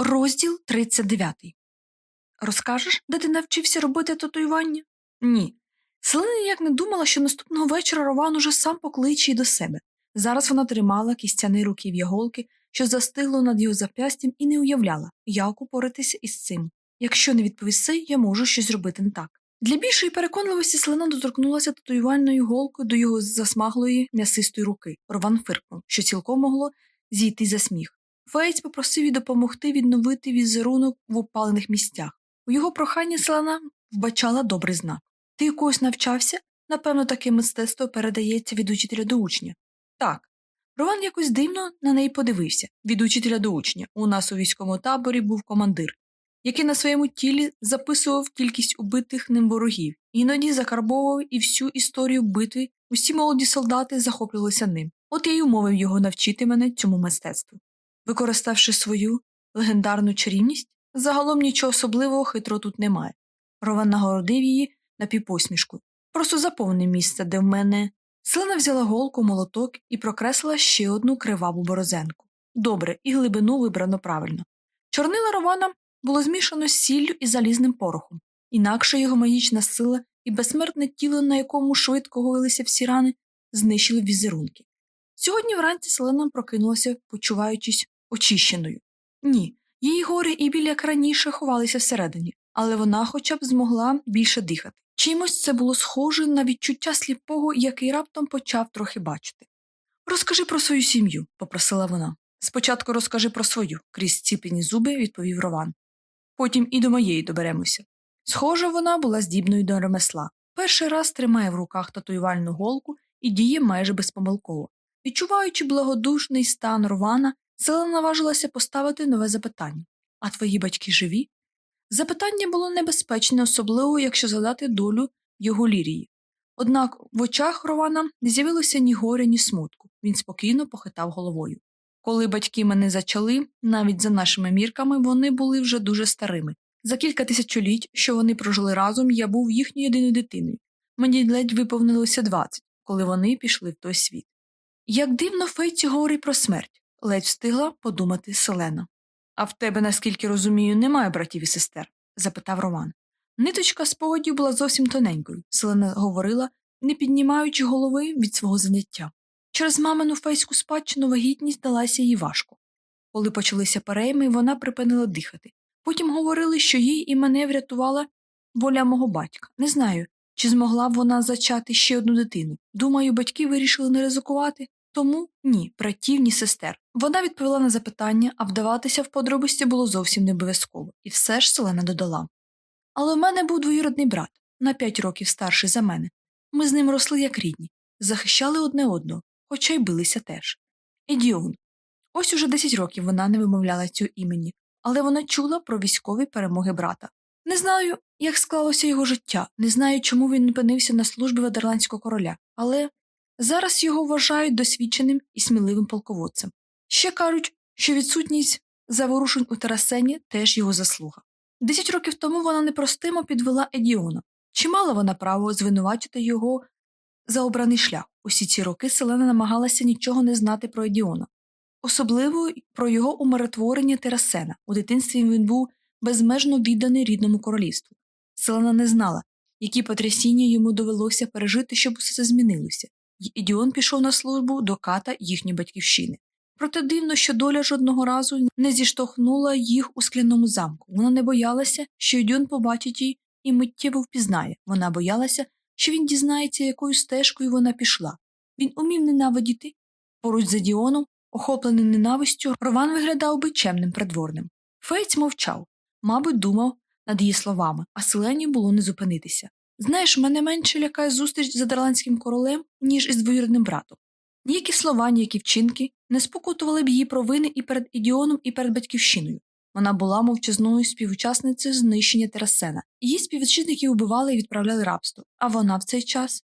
Розділ 39. Розкажеш, де ти навчився робити татуювання? Ні. Селена ніяк не думала, що наступного вечора Рован уже сам покличе її до себе. Зараз вона тримала кістяний руків'я голки, що застигло над його зап'ястям, і не уявляла, як упоратися із цим. Якщо не відповіси, я можу щось зробити не так. Для більшої переконливості Селена доторкнулася татуювальною голкою до його засмаглої м'ясистої руки. Рован фиркнув, що цілком могло зійти за сміх. Феєць попросив її допомогти відновити візерунок в опалених місцях. У його проханні селена вбачала добрий знак. Ти якогось навчався? Напевно, таке мистецтво передається від учителя до учня. Так. Рован якось дивно на неї подивився від учителя до учня. У нас у військовому таборі був командир, який на своєму тілі записував кількість убитих ним ворогів, іноді закарбовував і всю історію битви, усі молоді солдати захоплювалися ним. От я й умовив його навчити мене цьому мистецтву. Використавши свою легендарну чарівність, загалом нічого особливого хитро тут немає. Рован нагородив її на півпосмішку. Просто заповнив місце, де в мене. Селена взяла голку, молоток і прокреслила ще одну криваву борозенку. Добре, і глибину вибрано правильно. Чорнила Рована було змішано з сіллю і залізним порохом, інакше його магічна сила і безсмертне тіло, на якому швидко гоїлися всі рани, знищили візерунки. Сьогодні вранці Селена прокинулася, почуваючись очищеною. Ні, її гори і біль, як раніше, ховалися всередині, але вона хоча б змогла більше дихати. Чимось це було схоже на відчуття сліпого, який раптом почав трохи бачити. Розкажи про свою сім'ю, попросила вона. Спочатку розкажи про свою, крізь ціпені зуби, відповів Рован. Потім і до моєї доберемося. Схоже, вона була здібною до ремесла. Перший раз тримає в руках татуювальну голку і діє майже безпомилково. Відчуваючи благодушний стан Рована, Села наважилася поставити нове запитання А твої батьки живі? Запитання було небезпечне, особливо, якщо згадати долю його лірії. Однак в очах Рована не з'явилося ні горя, ні смутку. Він спокійно похитав головою. Коли батьки мене зачали, навіть за нашими мірками, вони були вже дуже старими. За кілька тисячоліть, що вони прожили разом, я був їхньою єдиною дитиною. Мені ледь виповнилося двадцять, коли вони пішли в той світ. Як дивно Фейці говорить про смерть, ледь встигла подумати Селена. А в тебе, наскільки розумію, немає братів і сестер? запитав Роман. Ниточка спогадів була зовсім тоненькою, Селена говорила, не піднімаючи голови від свого заняття. Через мамину фейську спадщину вагітність далася їй важко. Коли почалися перейми, вона припинила дихати. Потім говорили, що їй і мене врятувала воля мого батька. Не знаю, чи змогла б вона зачати ще одну дитину. Думаю, батьки вирішили не ризикувати, тому ні, братів, ні сестер. Вона відповіла на запитання, а вдаватися в подробиці було зовсім не обов'язково, і все ж Селена додала. Але в мене був двоюродний брат, на п'ять років старший за мене. Ми з ним росли як рідні, захищали одне одного, хоча й билися теж. Едіон. Ось уже десять років вона не вимовляла цього імені, але вона чула про військові перемоги брата. Не знаю, як склалося його життя, не знаю, чому він опинився на службі Ведерландського короля, але Зараз його вважають досвідченим і сміливим полководцем. Ще кажуть, що відсутність заворушень у Тарасені теж його заслуга. Десять років тому вона непростимо підвела Едіона. Чи мала вона право звинувачити його за обраний шлях? Усі ці роки Селена намагалася нічого не знати про Едіона, особливо про його умиротворення Терасена. У дитинстві він був безмежно відданий рідному королівству. Селена не знала, які потрясіння йому довелося пережити, щоб усе це змінилося й Ідіон пішов на службу до ката їхньої батьківщини. Проте дивно, що доля жодного разу не зіштовхнула їх у скляному замку. Вона не боялася, що Ідіон побачить її і миттєво впізнає. Вона боялася, що він дізнається, якою стежкою вона пішла. Він умів ненавидіти. Поруч з Діоном, охоплений ненавистю, Рован виглядав би чемним придворним. Фейць мовчав, мабуть, думав над її словами, а селені було не зупинитися. Знаєш, мене менше лякає зустріч з адерландським королем, ніж із двоюрідним братом. Ніякі слова, ніякі вчинки не спокутували б її провини і перед ідіоном, і перед батьківщиною. Вона була мовчазною співучасницею знищення Терасена. Її співвітчизники убивали і відправляли рабство, а вона в цей час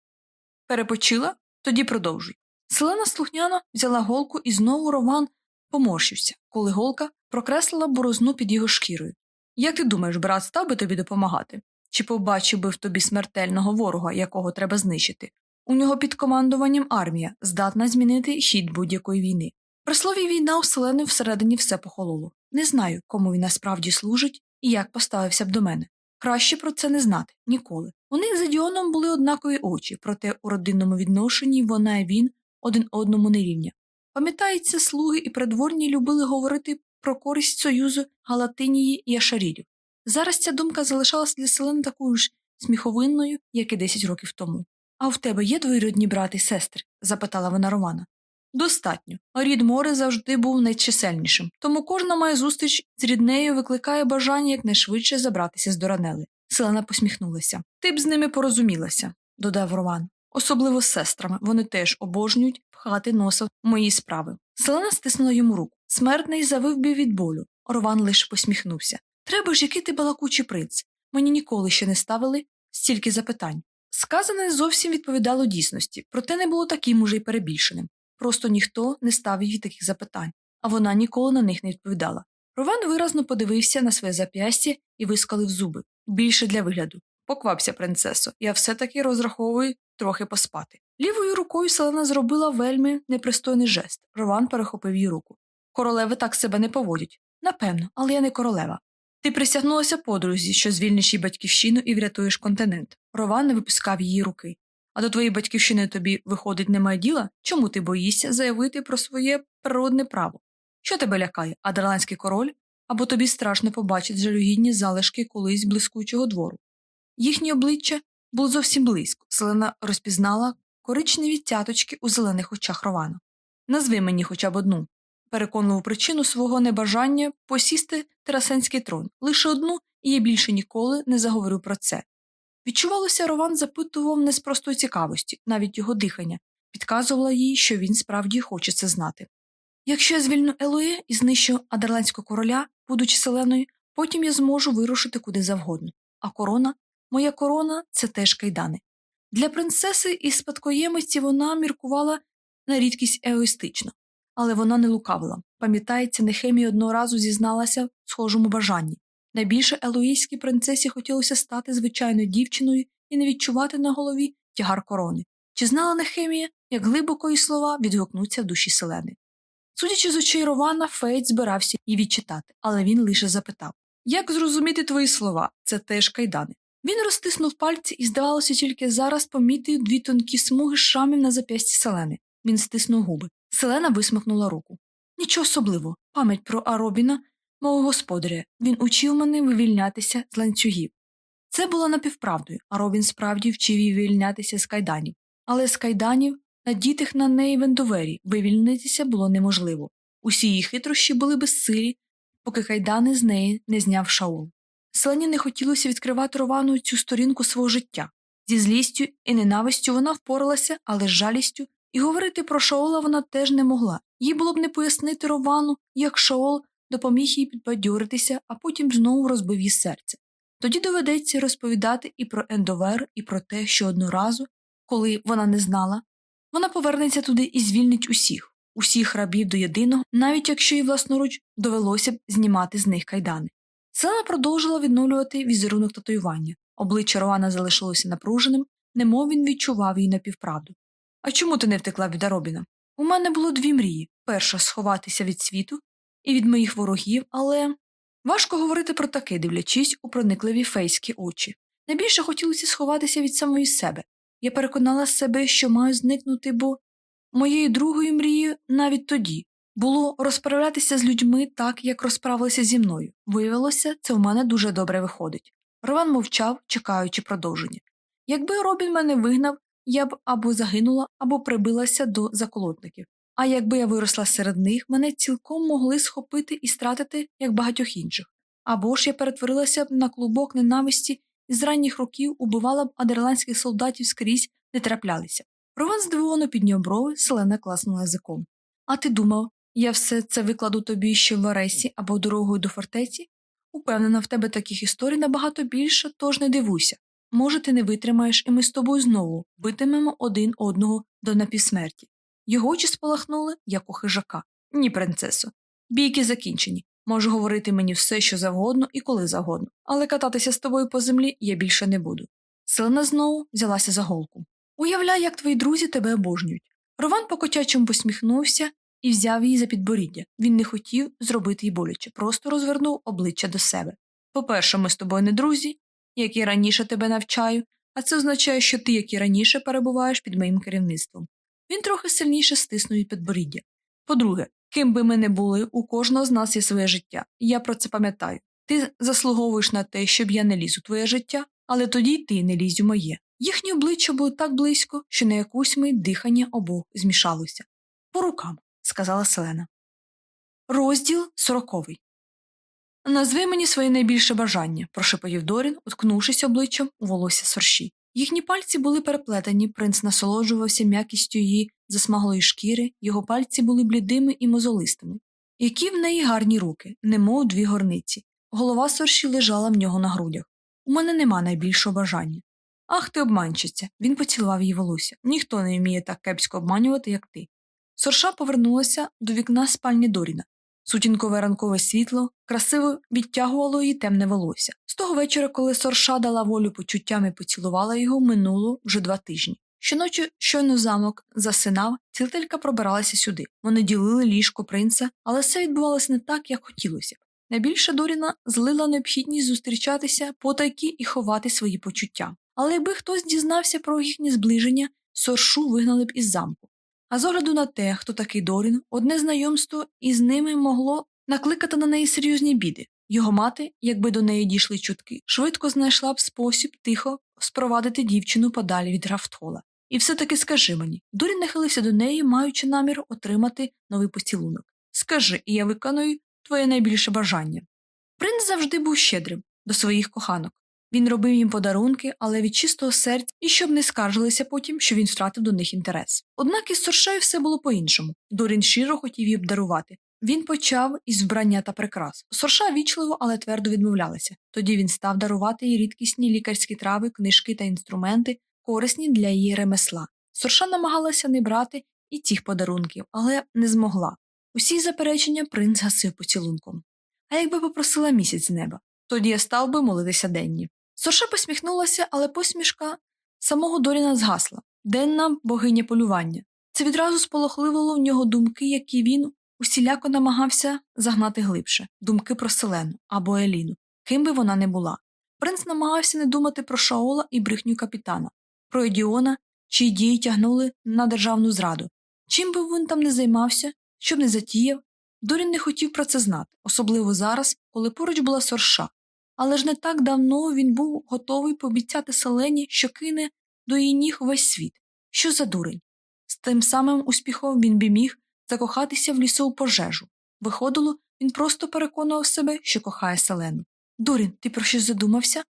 перепочила, тоді продовжуй. Селена слухняно взяла голку і знову Роман поморщився, коли голка прокреслила борозну під його шкірою. Як ти думаєш, брат став би тобі допомагати? Чи побачив би в тобі смертельного ворога, якого треба знищити. У нього під командуванням армія, здатна змінити хід будь-якої війни. При слові війна у Селени всередині все похололо. Не знаю, кому він насправді служить і як поставився б до мене. Краще про це не знати ніколи. У них за Діоном були однакові очі, проте у родинному відношенні вона і він один одному не рівня. Пам'ятається, слуги і придворні любили говорити про користь союзу Галатинії і Ашарірів. Зараз ця думка залишалася для селен такою ж сміховинною, як і 10 років тому. А в тебе є двоюродні брати і сестри? запитала вона Романа. Достатньо. Рід море завжди був найчисельнішим, тому кожна моя зустріч з ріднею викликає бажання якнайшвидше забратися з Доранели. Селена посміхнулася. Ти б з ними порозумілася, додав Роман. Особливо з сестрами. Вони теж обожнюють пхати носа в мої справи. Селена стиснула йому руку. Смертний завив би від болю. Рован лише посміхнувся. Треба ж, який ти балакучий принц. Мені ніколи ще не ставили стільки запитань. Сказане зовсім відповідало дійсності, проте не було таким уже й перебільшеним. Просто ніхто не ставив їй таких запитань, а вона ніколи на них не відповідала. Рован виразно подивився на своє зап'ястя і вискалив зуби. Більше для вигляду. Поквапся, принцесо, я все таки розраховую трохи поспати. Лівою рукою Селена зробила вельми непристойний жест. Рован перехопив її руку. Королеви так себе не поводять. Напевно, але я не королева. Ти присягнулася подрузі, що звільниш її батьківщину і врятуєш континент. Рован не випускав її руки. А до твоєї батьківщини тобі, виходить, немає діла? Чому ти боїшся заявити про своє природне право? Що тебе лякає, адерландський король? Або тобі страшно побачити жалюгідні залишки колись блискучого двору? Їхні обличчя було зовсім близько. Селена розпізнала коричневі цяточки у зелених очах Рована. Назви мені хоча б одну. Переконливу причину свого небажання посісти терасенський трон лише одну, і я більше ніколи не заговорю про це. Відчувалося, Рован запитував не з простої цікавості, навіть його дихання, підказувало їй, що він справді хоче це знати. Якщо я звільню Елоє і знищу адерландського короля, будучи селеною, потім я зможу вирушити куди завгодно. А корона, моя корона це теж кайдани. Для принцеси і спадкоємиці вона міркувала на рідкість егоїстично, але вона не лукавила. Пам'ятається, Нехемія одного разу зізналася схожому бажанні. Найбільше елоїській принцесі хотілося стати звичайною дівчиною і не відчувати на голові тягар корони. Чи знала Нехемія, як глибоко її слова відгукнуться в душі селени? Судячи з очей Рована, Фейт збирався її відчитати, але він лише запитав Як зрозуміти твої слова? Це теж кайдани. Він розтиснув пальці і, здавалося, тільки зараз помітив дві тонкі смуги шрамів на зап'ясті селени. Він стиснув губи. Селена висмикнула руку. Нічого особливого. Пам'ять про Аробіна, мого господаря, він учив мене вивільнятися з ланцюгів. Це було напівправдою, а Робін справді вчив її вивільнятися з кайданів. Але з кайданів, надітих на неї вендовері, вивільнитися було неможливо. Усі її хитрощі були безсилі, поки кайдани з неї не зняв Шаул. Селені не хотілося відкривати Ровану цю сторінку свого життя. Зі злістю і ненавистю вона впоралася, але з жалістю, і говорити про Шаола вона теж не могла. Їй було б не пояснити Ровану, як Шаол допоміг їй підбадьоритися, а потім знову розбив її серце. Тоді доведеться розповідати і про Ендовер, і про те, що одного коли вона не знала, вона повернеться туди і звільнить усіх, усіх рабів до єдиного, навіть якщо їй власноруч довелося б знімати з них кайдани. Селена продовжила відновлювати візерунок татуювання. Обличчя Рована залишилося напруженим, немов він відчував її напівправду. А чому ти не втекла від Аробіна? У мене було дві мрії перша сховатися від світу і від моїх ворогів, але важко говорити про таке, дивлячись у проникливі фейські очі. Найбільше хотілося сховатися від самої себе. Я переконала себе, що маю зникнути, бо моєю другою мрією навіть тоді було розправлятися з людьми так, як розправилися зі мною. Виявилося, це в мене дуже добре виходить. Рован мовчав, чекаючи продовження. Якби Робін мене вигнав, я б або загинула, або прибилася до заколотників. А якби я виросла серед них, мене цілком могли схопити і стратити, як багатьох інших. Або ж я перетворилася б на клубок ненависті і з ранніх років убивала б адерландських солдатів скрізь, не траплялися. Рован здивовано підняв брови, селена класнула язиком. А ти думав, я все це викладу тобі ще в Аресі або дорогою до фортеці? Упевнена, в тебе таких історій набагато більше, тож не дивуйся. Може, ти не витримаєш, і ми з тобою знову битимемо один одного до напівсмерті. Його очі спалахнули, як у хижака. Ні, принцесо. Бійки закінчені. Можу говорити мені все, що завгодно і коли завгодно, але кататися з тобою по землі я більше не буду. Селена знову взялася за голку. Уявляй, як твої друзі тебе обожнюють. Рован по котячому посміхнувся і взяв її за підборіддя. Він не хотів зробити їй боляче, просто розвернув обличчя до себе. По-перше, ми з тобою не друзі, як і раніше тебе навчаю, а це означає, що ти, як і раніше, перебуваєш під моїм керівництвом. Він трохи сильніше стиснув підборіддя. По-друге, ким би ми не були, у кожного з нас є своє життя, і я про це пам'ятаю. Ти заслуговуєш на те, щоб я не ліз у твоє життя, але тоді ти не лізь у моє. Їхні обличчя були так близько, що на якусь мить дихання обох змішалося. По рукам, сказала Селена. Розділ сороковий. Назви мені своє найбільше бажання, прошепотів Дорін, уткнувшись обличчям у волосся сорші. Їхні пальці були переплетені, принц насолоджувався м'якістю її засмаглої шкіри, його пальці були блідими і мозолистими. Які в неї гарні руки, немов дві горниці. Голова сорші лежала в нього на грудях. У мене нема найбільшого бажання. Ах ти обманщиця. Він поцілував її волосся. Ніхто не вміє так кепсько обманювати, як ти. Сорша повернулася до вікна спальні Доріна. Сутінкове ранкове світло красиво відтягувало її темне волосся. З того вечора, коли сорша дала волю почуттям і поцілувала його, минуло вже два тижні. Щоночі, щойно замок засинав, цілителька пробиралася сюди. Вони ділили ліжко принца, але все відбувалося не так, як хотілося. Найбільше Доріна злила необхідність зустрічатися потайки і ховати свої почуття. Але якби хтось дізнався про їхнє зближення, соршу вигнали б із замку. А з огляду на те, хто такий Дорін, одне знайомство із ними могло накликати на неї серйозні біди. Його мати, якби до неї дійшли чутки, швидко знайшла б спосіб тихо спровадити дівчину подалі від Графтхола. І все таки скажи мені. Дорін нахилився до неї, маючи намір отримати новий поцілунок. Скажи, і я виконую твоє найбільше бажання. Принц завжди був щедрим до своїх коханок. Він робив їм подарунки, але від чистого серця, і щоб не скаржилися потім, що він втратив до них інтерес. Однак із Соршею все було по-іншому. Дорін щиро хотів її обдарувати. Він почав із вбрання та прикрас. Сорша вічливо, але твердо відмовлялася. Тоді він став дарувати їй рідкісні лікарські трави, книжки та інструменти, корисні для її ремесла. Сорша намагалася не брати і цих подарунків, але не змогла. Усі заперечення принц гасив поцілунком. А якби попросила місяць з неба, тоді я став би молитися денні. Сорша посміхнулася, але посмішка самого Доріна згасла денна богиня полювання. Це відразу сполохливило в нього думки, які він усіляко намагався загнати глибше думки про Селену або Еліну, ким би вона не була. Принц намагався не думати про Шаола і брехню капітана, про Едіона, чиї дії тягнули на державну зраду. Чим би він там не займався, щоб не затіяв, Дорін не хотів про це знати, особливо зараз, коли поруч була сорша. Але ж не так давно він був готовий пообіцяти Селені, що кине до її ніг весь світ. Що за дурень? З тим самим успіхом він би міг закохатися в лісову пожежу. Виходило, він просто переконував себе, що кохає Селену. Дурін, ти про щось задумався?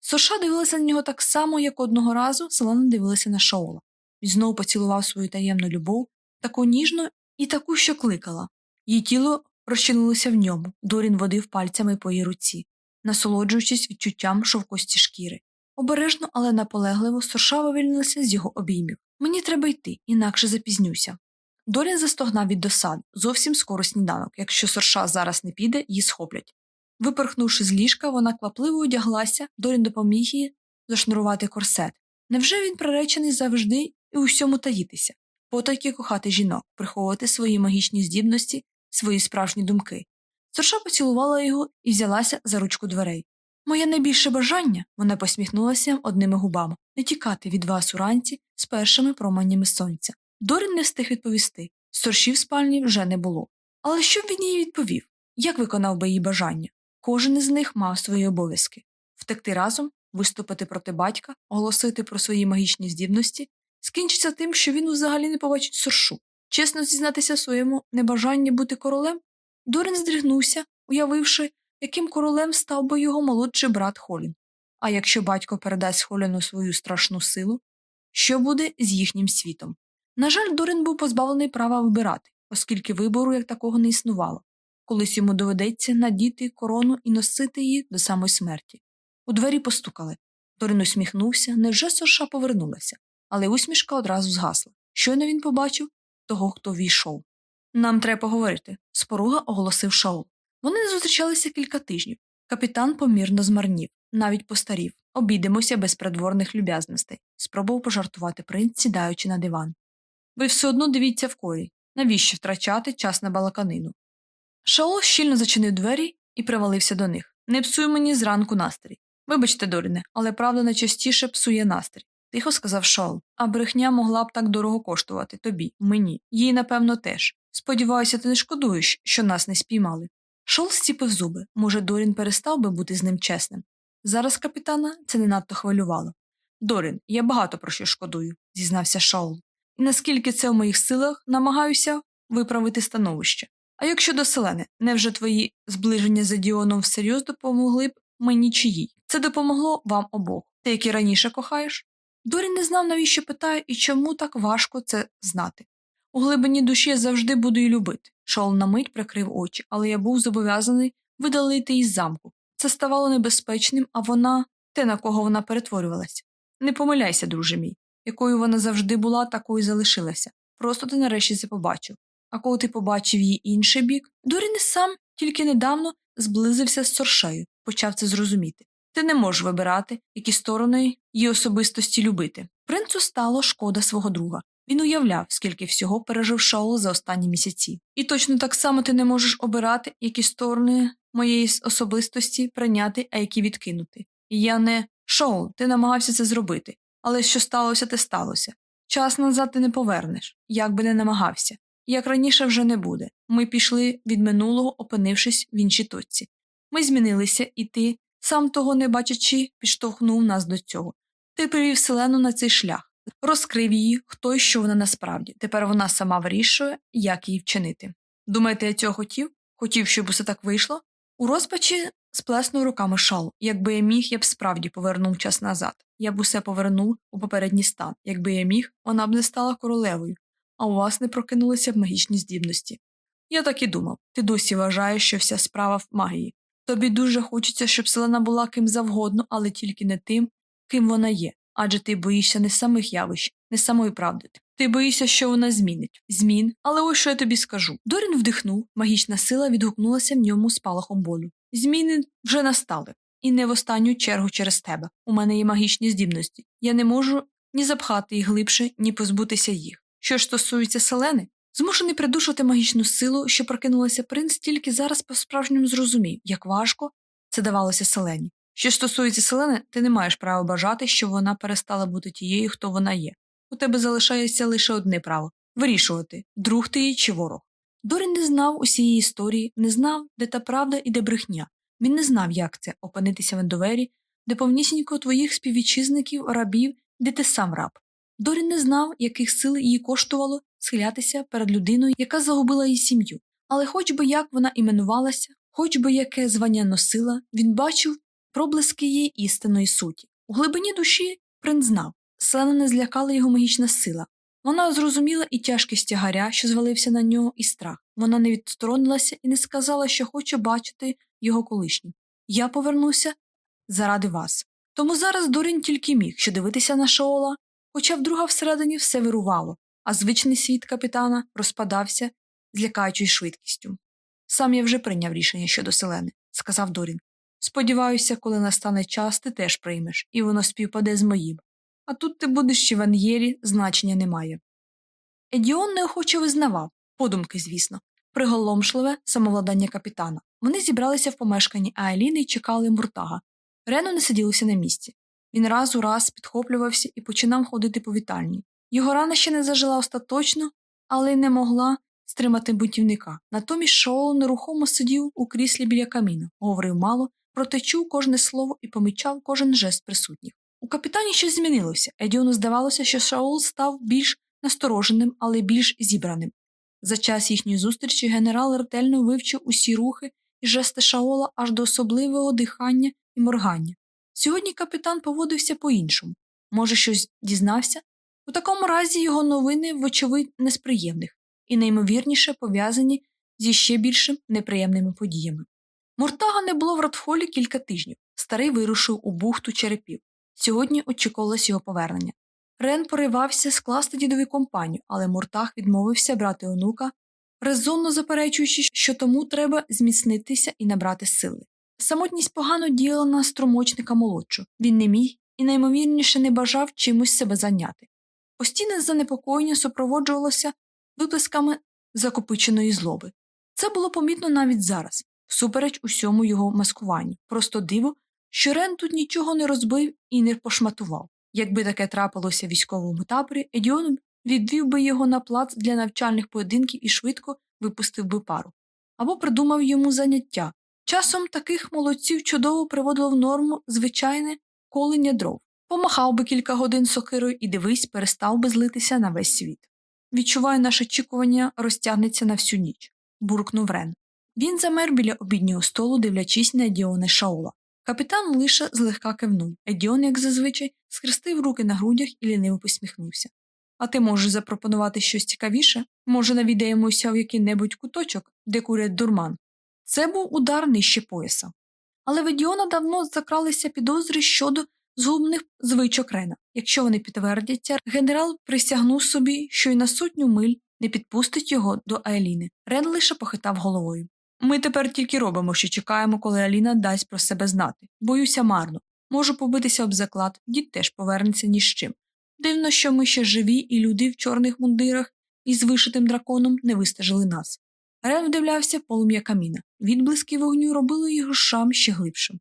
Сорша дивилася на нього так само, як одного разу Селена дивилася на Шаола. Він знову поцілував свою таємну любов, таку ніжну і таку, що кликала. Її тіло розчинилося в ньому, Дорін водив пальцями по її руці, насолоджуючись відчуттям шовкості шкіри. Обережно, але наполегливо сорша вивільнилася з його обіймів. Мені треба йти, інакше запізнюся. Дорін застогнав від досад, зовсім скоро сніданок. Якщо сорша зараз не піде, її схоплять. Випорхнувши з ліжка, вона квапливо одяглася, Дорін допоміг їй зашнурувати корсет. Невже він приречений завжди і усьому таїтися? Потайки кохати жінок, приховувати свої магічні здібності, свої справжні думки. Сорша поцілувала його і взялася за ручку дверей. Моє найбільше бажання, вона посміхнулася одними губами, не тікати від вас уранці з першими променями сонця. Дорін не встиг відповісти. Сорші в спальні вже не було. Але що б він їй відповів? Як виконав би її бажання? Кожен із них мав свої обов'язки втекти разом, виступити проти батька, оголосити про свої магічні здібності, скінчиться тим, що він взагалі не побачить соршу. Чесно зізнатися своєму небажанні бути королем, Дорін здригнувся, уявивши, яким королем став би його молодший брат Холін. А якщо батько передасть Холіну свою страшну силу, що буде з їхнім світом? На жаль, Дорін був позбавлений права вибирати, оскільки вибору як такого не існувало. Колись йому доведеться надіти корону і носити її до самої смерті. У двері постукали. Дорін усміхнувся, невже сорша повернулася, але усмішка одразу згасла. Щойно він побачив того, хто війшов. Нам треба поговорити, споруга оголосив Шаул. Вони не зустрічалися кілька тижнів. Капітан помірно змарнів, навіть постарів. Обійдемося без придворних люб'язностей, спробував пожартувати принц, сідаючи на диван. Ви все одно дивіться в корі. Навіщо втрачати час на балаканину? Шаол щільно зачинив двері і привалився до них. Не псуй мені зранку настрій. Вибачте, Доріне, але правда найчастіше псує настрій. Тихо сказав Шаол. А брехня могла б так дорого коштувати тобі, мені, їй, напевно, теж. Сподіваюся, ти не шкодуєш, що нас не спіймали. Шол стіпив зуби. Може, Дорін перестав би бути з ним чесним. Зараз капітана це не надто хвилювало. Дорін, я багато про що шкодую, зізнався Шаул. І наскільки це в моїх силах, намагаюся виправити становище. А як щодо Селени, невже твої зближення з Діоном всерйоз допомогли б мені чи їй? Це допомогло вам обох. Ти, і раніше кохаєш? Дорін не знав, навіщо питає і чому так важко це знати. У глибині душі я завжди буду її любити. Шол на мить прикрив очі, але я був зобов'язаний видалити із замку. Це ставало небезпечним, а вона те, на кого вона перетворювалася. Не помиляйся, друже мій. Якою вона завжди була, такою залишилася. Просто ти нарешті це побачив. А коли ти побачив її інший бік, Дорін сам тільки недавно зблизився з соршею, почав це зрозуміти. Ти не можеш вибирати, які сторони її особистості любити. Принцу стало шкода свого друга. Він уявляв, скільки всього пережив Шаул за останні місяці. І точно так само ти не можеш обирати, які сторони моєї особистості прийняти, а які відкинути. І я не Шоу, ти намагався це зробити, але що сталося, те сталося. Час назад ти не повернеш, як би не намагався. Як раніше вже не буде. Ми пішли від минулого, опинившись в іншій точці. Ми змінилися, і ти, сам того не бачачи, підштовхнув нас до цього. Ти привів селену на цей шлях, розкрив її, хто і що вона насправді. Тепер вона сама вирішує, як її вчинити. Думаєте, я цього хотів? Хотів, щоб усе так вийшло? У розпачі сплеснув руками шал. Якби я міг, я б справді повернув час назад. Я б усе повернув у попередній стан. Якби я міг, вона б не стала королевою, а у вас не прокинулися б магічні здібності. Я так і думав. Ти досі вважаєш, що вся справа в магії. Тобі дуже хочеться, щоб селена була ким завгодно, але тільки не тим, ким вона є. Адже ти боїшся не самих явищ, не самої правди. Ти боїшся, що вона змінить. Змін, але ось що я тобі скажу. Дорін вдихнув, магічна сила відгукнулася в ньому спалахом болю. Зміни вже настали, і не в останню чергу через тебе. У мене є магічні здібності. Я не можу ні запхати їх глибше, ні позбутися їх. Що ж стосується селени, змушений придушувати магічну силу, що прокинулася принц, тільки зараз по справжньому зрозумів, як важко це давалося селені. Що стосується селени, ти не маєш права бажати, щоб вона перестала бути тією, хто вона є. У тебе залишається лише одне право вирішувати, друг ти її чи ворог. Дорін не знав усієї історії, не знав, де та правда і де брехня. Він не знав, як це опинитися в ендовері, де повнісінько твоїх співвітчизників, рабів, де ти сам раб. Дорін не знав, яких сил її коштувало схилятися перед людиною, яка загубила її сім'ю. Але хоч би як вона іменувалася, хоч би яке звання носила, він бачив проблиски її істинної суті. У глибині душі принц знав, Селена не злякала його магічна сила. Вона зрозуміла і тяжкість тягаря, що звалився на нього, і страх. Вона не відсторонилася і не сказала, що хоче бачити його колишнім. Я повернуся заради вас. Тому зараз Дорін тільки міг що дивитися на Шаола, хоча вдруга всередині все вирувало, а звичний світ капітана розпадався з лякаючою швидкістю. Сам я вже прийняв рішення щодо селени, сказав Дорін. Сподіваюся, коли настане час, ти теж приймеш, і воно співпаде з моїм. А тут ти будеш ще в Ан'єрі, значення немає. Едіон неохоче визнавав, подумки, звісно, приголомшливе самовладання капітана. Вони зібралися в помешканні Аеліни і чекали Муртага. Рено не сиділося на місці. Він раз у раз підхоплювався і починав ходити по вітальні. Його рана ще не зажила остаточно, але й не могла стримати бутівника. Натомість Шоу нерухомо сидів у кріслі біля каміна, говорив мало, проте чув кожне слово і помічав кожен жест присутніх. У капітані щось змінилося. Едіону здавалося, що Шаул став більш настороженим, але більш зібраним. За час їхньої зустрічі генерал ретельно вивчив усі рухи і жести Шаола аж до особливого дихання і моргання. Сьогодні капітан поводився по-іншому. Може, щось дізнався? У такому разі його новини, вочевидь, несприємних і неймовірніше пов'язані зі ще більшим неприємними подіями. Муртага не було в Радфолі кілька тижнів. Старий вирушив у бухту черепів. Сьогодні очікувалось його повернення. Рен поривався скласти дідові компанію, але Муртах відмовився брати онука, резонно заперечуючи, що тому треба зміцнитися і набрати сили. Самотність погано діяла на струмочника молодшу. Він не міг і наймовірніше не бажав чимось себе зайняти. Постійне занепокоєння супроводжувалося виплесками закопиченої злоби. Це було помітно навіть зараз, всупереч усьому його маскуванню. Просто диво, що Рен тут нічого не розбив і не пошматував. Якби таке трапилося в військовому таборі, Едіон відвів би його на плац для навчальних поєдинків і швидко випустив би пару. Або придумав йому заняття. Часом таких молодців чудово приводило в норму звичайне колення дров. Помахав би кілька годин сокирою і дивись, перестав би злитися на весь світ. Відчуваю, наше очікування розтягнеться на всю ніч, буркнув Рен. Він замер біля обіднього столу, дивлячись на Едіоне Шаула. Капітан лише злегка кивнув. Едіон, як зазвичай, схрестив руки на грудях і ліниво посміхнувся. А ти можеш запропонувати щось цікавіше? Може, навідаємося в який-небудь куточок, де курять дурман. Це був удар нижче пояса. Але в Едіона давно закралися підозри щодо згубних звичок Рена. Якщо вони підтвердяться, генерал присягнув собі, що й на сотню миль не підпустить його до Айліни. Рен лише похитав головою. Ми тепер тільки робимо, що чекаємо, коли Аліна дасть про себе знати. Боюся марно. Можу побитися об заклад, дід теж повернеться ні з чим. Дивно, що ми ще живі, і люди в чорних мундирах із вишитим драконом не вистежили нас. Рен вдивлявся полум'я каміна. Відблиски вогню робили його шам ще глибшим.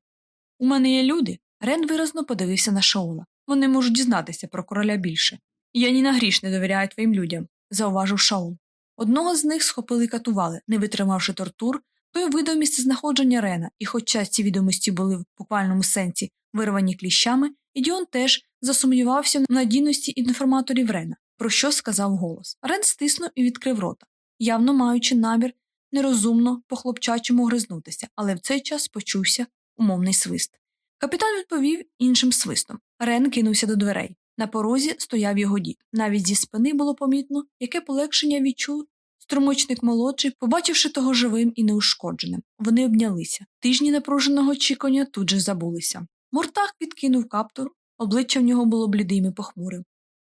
У мене є люди. Рен виразно подивився на Шаола. Вони можуть дізнатися про короля більше. Я ні на гріш не довіряю твоїм людям, зауважив Шаул. Одного з них схопили і катували, не витримавши тортур, той видав місцезнаходження Рена, і хоча ці відомості були в буквальному сенсі вирвані кліщами, Ідіон теж засумнівався в надійності інформаторів Рена, про що сказав голос. Рен стиснув і відкрив рота, явно маючи намір нерозумно по хлопчачому гризнутися, але в цей час почувся умовний свист. Капітан відповів іншим свистом. Рен кинувся до дверей. На порозі стояв його дід. Навіть зі спини було помітно, яке полегшення відчув струмочник молодший, побачивши того живим і неушкодженим. Вони обнялися. Тижні напруженого чікання тут же забулися. Муртах підкинув каптур, обличчя в нього було блідим і похмурим.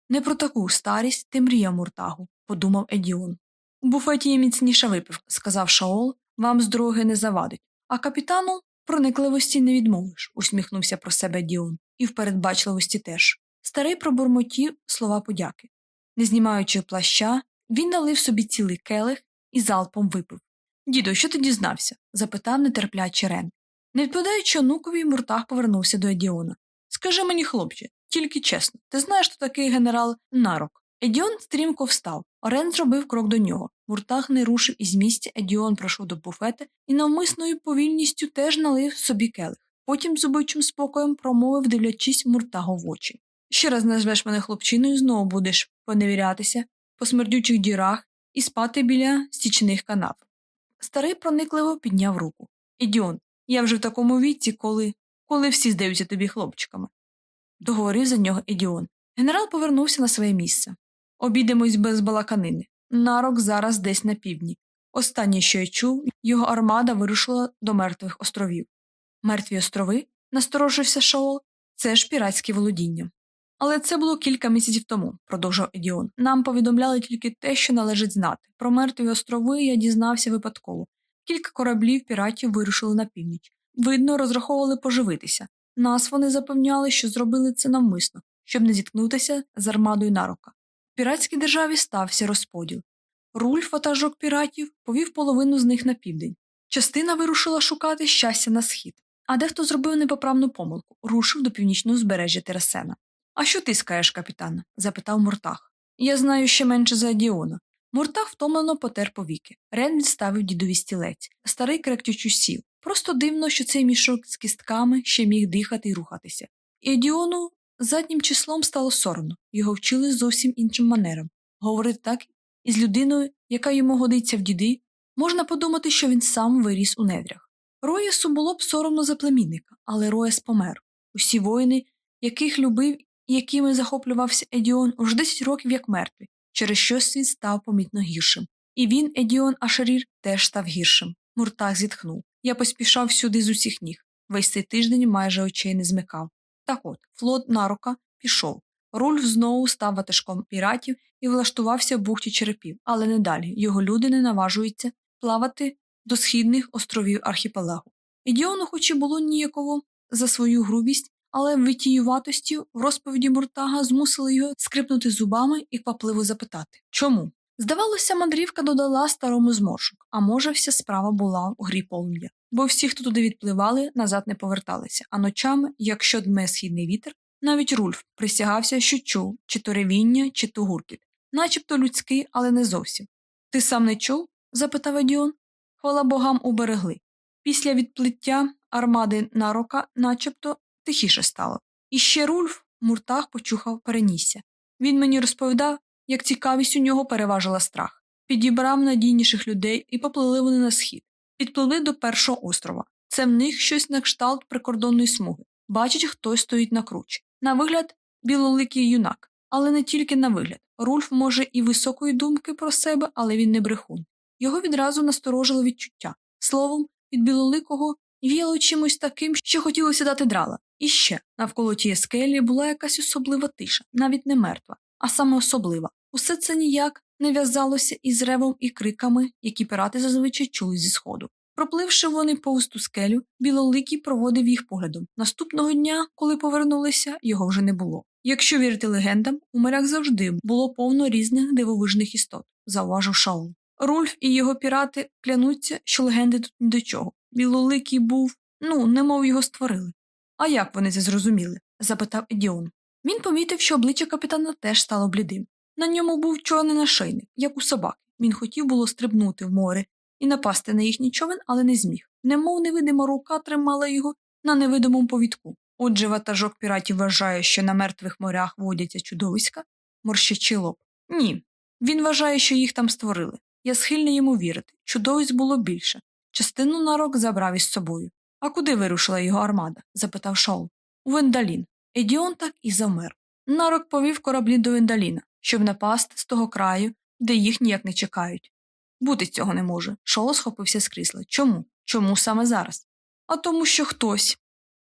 Не про таку старість ти мріяв Муртагу, подумав Едіон. У буфеті є міцніша випивка, сказав Шаол, вам з дороги не завадить. А капітану проникливості не відмовиш, усміхнувся про себе Діон, і в передбачливості теж. Старий пробурмотів слова подяки. Не знімаючи плаща, він налив собі цілий келих і залпом випив. Дідо, що ти дізнався? запитав нетерпляче Рен. Не відповідаючи онукові, Муртах повернувся до Едіона. Скажи мені, хлопче, тільки чесно, ти знаєш, хто такий генерал нарок? Едіон стрімко встав. Орен зробив крок до нього. Муртах не рушив із місця, Едіон пройшов до буфета і навмисною повільністю теж налив собі келих. Потім з убивчим спокоєм промовив, дивлячись Муртагу в очі. Ще раз назвеш мене хлопчиною, знову будеш поневірятися по смердючих дірах і спати біля стічних канав. Старий проникливо підняв руку. Ідіон, я вже в такому віці, коли коли всі здаються тобі хлопчиками. Договорив за нього Едіон. Генерал повернувся на своє місце. Обійдемось без балаканини. Нарок зараз десь на півдні. Останнє, що я чув, його армада вирушила до мертвих островів. Мертві острови, насторожився Шаол, це ж піратське володіння. Але це було кілька місяців тому, продовжив Едіон. Нам повідомляли тільки те, що належить знати. Про мертві острови я дізнався випадково. Кілька кораблів піратів вирушили на північ. Видно, розраховували поживитися. Нас вони запевняли, що зробили це навмисно, щоб не зіткнутися з армадою нарока. В піратській державі стався розподіл. Рульф, ватажок піратів, повів половину з них на південь. Частина вирушила шукати щастя на схід, а дехто зробив непоправну помилку, рушив до північного узбережжя Терасена. А що ти скажеш, капітан? запитав Муртах. Я знаю ще менше за Адіона. Муртах втомлено потер повіки. Рен відставив дідові стілець. Старий кректючу сів. Просто дивно, що цей мішок з кістками ще міг дихати і рухатися. І Адіону заднім числом стало соромно, його вчили зовсім іншим манером. Говорити так із людиною, яка йому годиться в діди, можна подумати, що він сам виріс у недрях. Роєсу було б соромно за племінника, але Роєс помер. Усі воїни, яких любив якими захоплювався Едіон, уже 10 років як мертві, через що світ став помітно гіршим. І він, Едіон Ашарір, теж став гіршим. Муртах зітхнув. Я поспішав сюди з усіх ніг. Весь цей тиждень майже очей не змикав. Так от, флот нарока пішов. Рульф знову став ватажком піратів і влаштувався в бухті черепів, але не далі його люди не наважуються плавати до східних островів архіпелагу. Ідіону, хоч і було ніяково за свою грубість, але витіюватості в розповіді Муртага змусили його скрипнути зубами і квапливо запитати Чому? Здавалося, мандрівка додала старому зморшок, а може, вся справа була в грі полум'я. Бо всі, хто туди відпливали, назад не поверталися, а ночами, якщо дме східний вітер, навіть Рульф присягався, що чув чи то ревіння, чи то гуркіт, начебто людський, але не зовсім. Ти сам не чув? запитав Едіон. Хвала богам уберегли. Після відплиття армади нарока начебто тихіше стало. І ще Рульф муртах почухав перенісся. Він мені розповідав, як цікавість у нього переважила страх. Підібрав надійніших людей і поплили вони на схід. Підпливли до першого острова. Це в них щось на кшталт прикордонної смуги. Бачить, хтось стоїть на кручі. На вигляд, білоликий юнак, але не тільки на вигляд. Рульф може і високої думки про себе, але він не брехун. Його відразу насторожило відчуття. Словом, від білоликого віяло чимось таким, що хотілося дати драла. І ще навколо тієї скелі була якась особлива тиша, навіть не мертва, а саме особлива. Усе це ніяк не в'язалося із ревом і криками, які пірати зазвичай чули зі сходу. Пропливши вони повз ту скелю, білоликий проводив їх поглядом. Наступного дня, коли повернулися, його вже не було. Якщо вірити легендам, у морях завжди було повно різних дивовижних істот, зауважив Шаул. Рульф і його пірати клянуться, що легенди тут ні до чого. Білоликий був, ну, немов його створили. А як вони це зрозуміли? запитав Едіон. Він помітив, що обличчя капітана теж стало блідим. На ньому був чорний нашийник, як у собаки. Він хотів було стрибнути в море і напасти на їхній човен, але не зміг. Немов невидима рука тримала його на невидимому повідку. Отже, ватажок піратів вважає, що на мертвих морях водяться чудовиська, морщачи лоб. Ні. Він вважає, що їх там створили. Я схильний йому вірити. Чудовиськ було більше. Частину нарок забрав із собою. А куди вирушила його армада? запитав Шоу. У Вендалін. Едіон так і замер. Нарок повів кораблі до Вендаліна, щоб напасти з того краю, де їх ніяк не чекають. Бути цього не може. Шоу схопився з крісла. Чому? Чому саме зараз? А тому, що хтось.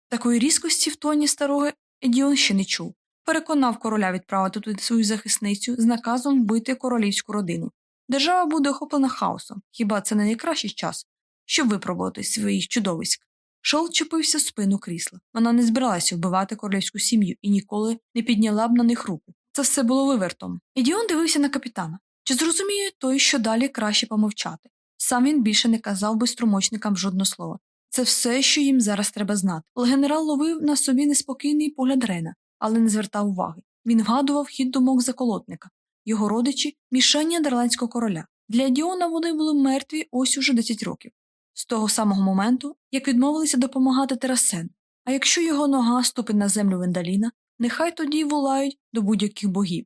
Такої різкості в тоні старого Едіон ще не чув. Переконав короля відправити туди свою захисницю з наказом вбити королівську родину. Держава буде охоплена хаосом. Хіба це не найкращий час, щоб випробувати своїх чудовиськ? Шол чепився в спину крісла. Вона не збиралася вбивати королівську сім'ю і ніколи не підняла б на них руку. Це все було вивертом. Едіон дивився на капітана. Чи зрозуміє той, що далі краще помовчати? Сам він більше не казав би струмочникам жодного слова. Це все, що їм зараз треба знати. Але генерал ловив на собі неспокійний погляд Рена, але не звертав уваги. Він вгадував хід думок заколотника, його родичі мішання дерландського короля. Для Діона вони були мертві ось уже 10 років, з того самого моменту, як відмовилися допомагати Терасен. А якщо його нога ступить на землю Вендаліна, нехай тоді волають до будь-яких богів.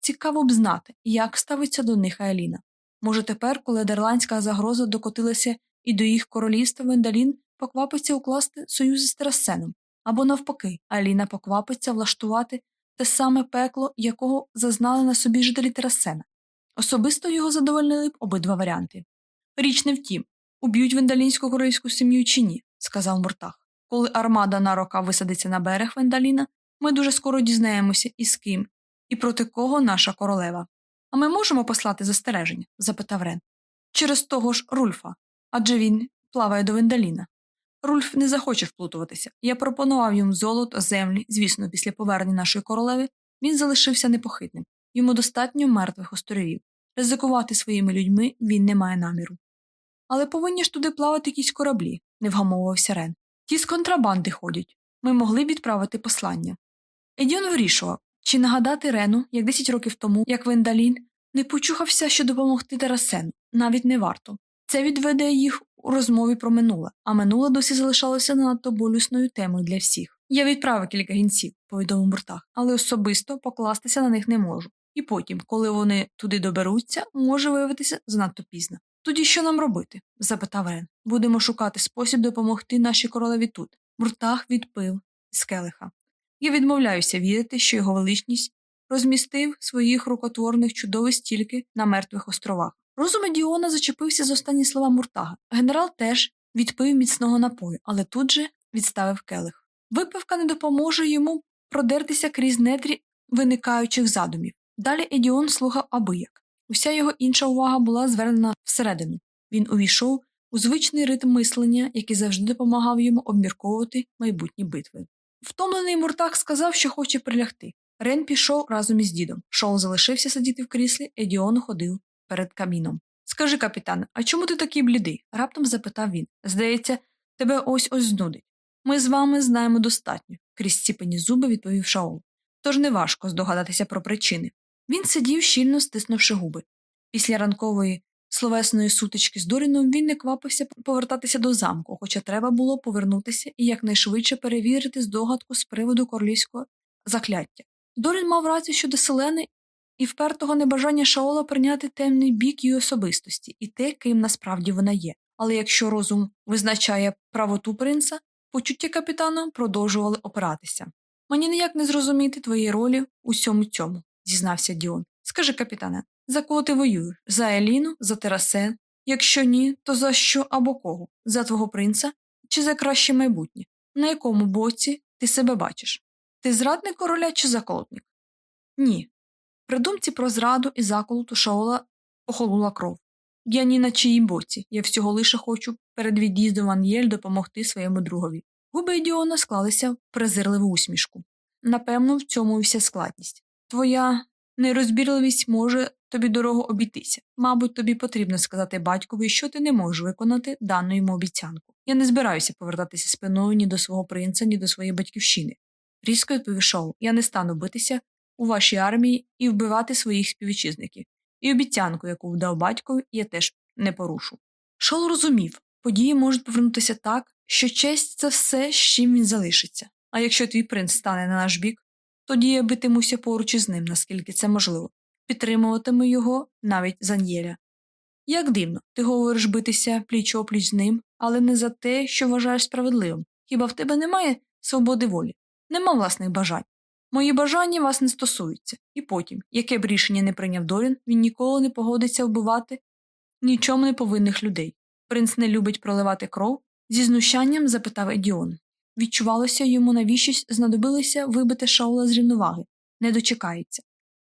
Цікаво б знати, як ставиться до них Аеліна. Може, тепер, коли дерландська загроза докотилася і до їх королівства Вендалін поквапиться укласти союзи з Терасеном, або навпаки, Аліна поквапиться влаштувати те саме пекло, якого зазнали на собі жителі Терасена. Особисто його задовольнили б обидва варіанти. Річ не втім, уб'ють вендалінську королівську сім'ю чи ні, сказав Муртах. Коли армада нарока висадиться на берег Вендаліна, ми дуже скоро дізнаємося, із ким, і проти кого наша королева. А ми можемо послати застереження? запитав Рен. Через того ж Рульфа, адже він плаває до Вендаліна. Рульф не захоче вплутуватися. Я пропонував йому золото, землі, звісно, після повернення нашої королеви він залишився непохитним. Йому достатньо мертвих островів. Ризикувати своїми людьми він не має наміру. Але повинні ж туди плавати якісь кораблі, не вгамовувався Рен. Ті з контрабанди ходять. Ми могли б відправити послання. Едіон вирішував, чи нагадати Рену, як 10 років тому, як Вендалін, не почухався, що допомогти Тарасену, навіть не варто. Це відведе їх у розмові про минуле, а минуле досі залишалося надто болісною темою для всіх. Я відправив кілька гінців, повідомив Буртах, але особисто покластися на них не можу. І потім, коли вони туди доберуться, може виявитися занадто пізно. Тоді що нам робити? запитав Рен. Будемо шукати спосіб допомогти нашій королеві тут. Буртах відпив з келиха. Я відмовляюся вірити, що його величність розмістив своїх рукотворних чудовиськ тільки на мертвих островах. Розум Едіона зачепився з останні слова Муртага. Генерал теж відпив міцного напою, але тут же відставив келих. Випивка не допоможе йому продертися крізь нетрі виникаючих задумів. Далі Едіон слухав абияк. Уся його інша увага була звернена всередину. Він увійшов у звичний ритм мислення, який завжди допомагав йому обмірковувати майбутні битви. Втомлений Муртаг сказав, що хоче прилягти. Рен пішов разом із дідом. Шоу залишився сидіти в кріслі, Едіон ходив перед каміном. Скажи, капітан, а чому ти такий блідий? раптом запитав він. Здається, тебе ось ось знудить. Ми з вами знаємо достатньо, крізь ціпені зуби відповів Шаол. Тож неважко здогадатися про причини. Він сидів, щільно стиснувши губи. Після ранкової словесної сутички з Доріном він не квапився повертатися до замку, хоча треба було повернутися і якнайшвидше перевірити здогадку з приводу королівського закляття. Дорін мав рацію щодо селени і впертого небажання Шаола прийняти темний бік її особистості і те, ким насправді вона є. Але якщо розум визначає правоту принца, почуття капітана продовжували опиратися. Мені ніяк не зрозуміти твоєї ролі у усьому цьому, зізнався Діон. Скажи, капітане, за кого ти воюєш? За Еліну, за Терасен? Якщо ні, то за що або кого? За твого принца чи за краще майбутнє? На якому боці ти себе бачиш? Ти зрадник короля чи заколотник? Ні. При думці про зраду і заколоту Шаола охолола кров. Я ні на чиїй боці, я всього лише хочу перед від'їздом Ан'єль допомогти своєму другові. Губи Діона склалися в презирливу усмішку. Напевно, в цьому і вся складність. Твоя нерозбірливість може тобі дорого обійтися. Мабуть, тобі потрібно сказати батькові, що ти не можеш виконати дану йому обіцянку. Я не збираюся повертатися спиною ні до свого принца, ні до своєї батьківщини. Різко відповів Шоу, я не стану битися у вашій армії і вбивати своїх співвітчизників. І обіцянку, яку вдав батькові, я теж не порушу. Шоу розумів, події можуть повернутися так, що честь це все, з чим він залишиться. А якщо твій принц стане на наш бік, тоді я битимуся поруч із ним, наскільки це можливо, підтримуватиму його навіть за Нєля. Як дивно, ти говориш битися пліч опліч з ним, але не за те, що вважаєш справедливим. Хіба в тебе немає свободи волі, нема власних бажань. Мої бажання вас не стосуються, і потім, яке б рішення не прийняв Дорін, він ніколи не погодиться вбивати нічому не повинних людей. Принц не любить проливати кров, зі знущанням запитав Едіон. Відчувалося йому навіщось знадобилося вибити Шаула з рівноваги, не дочекається.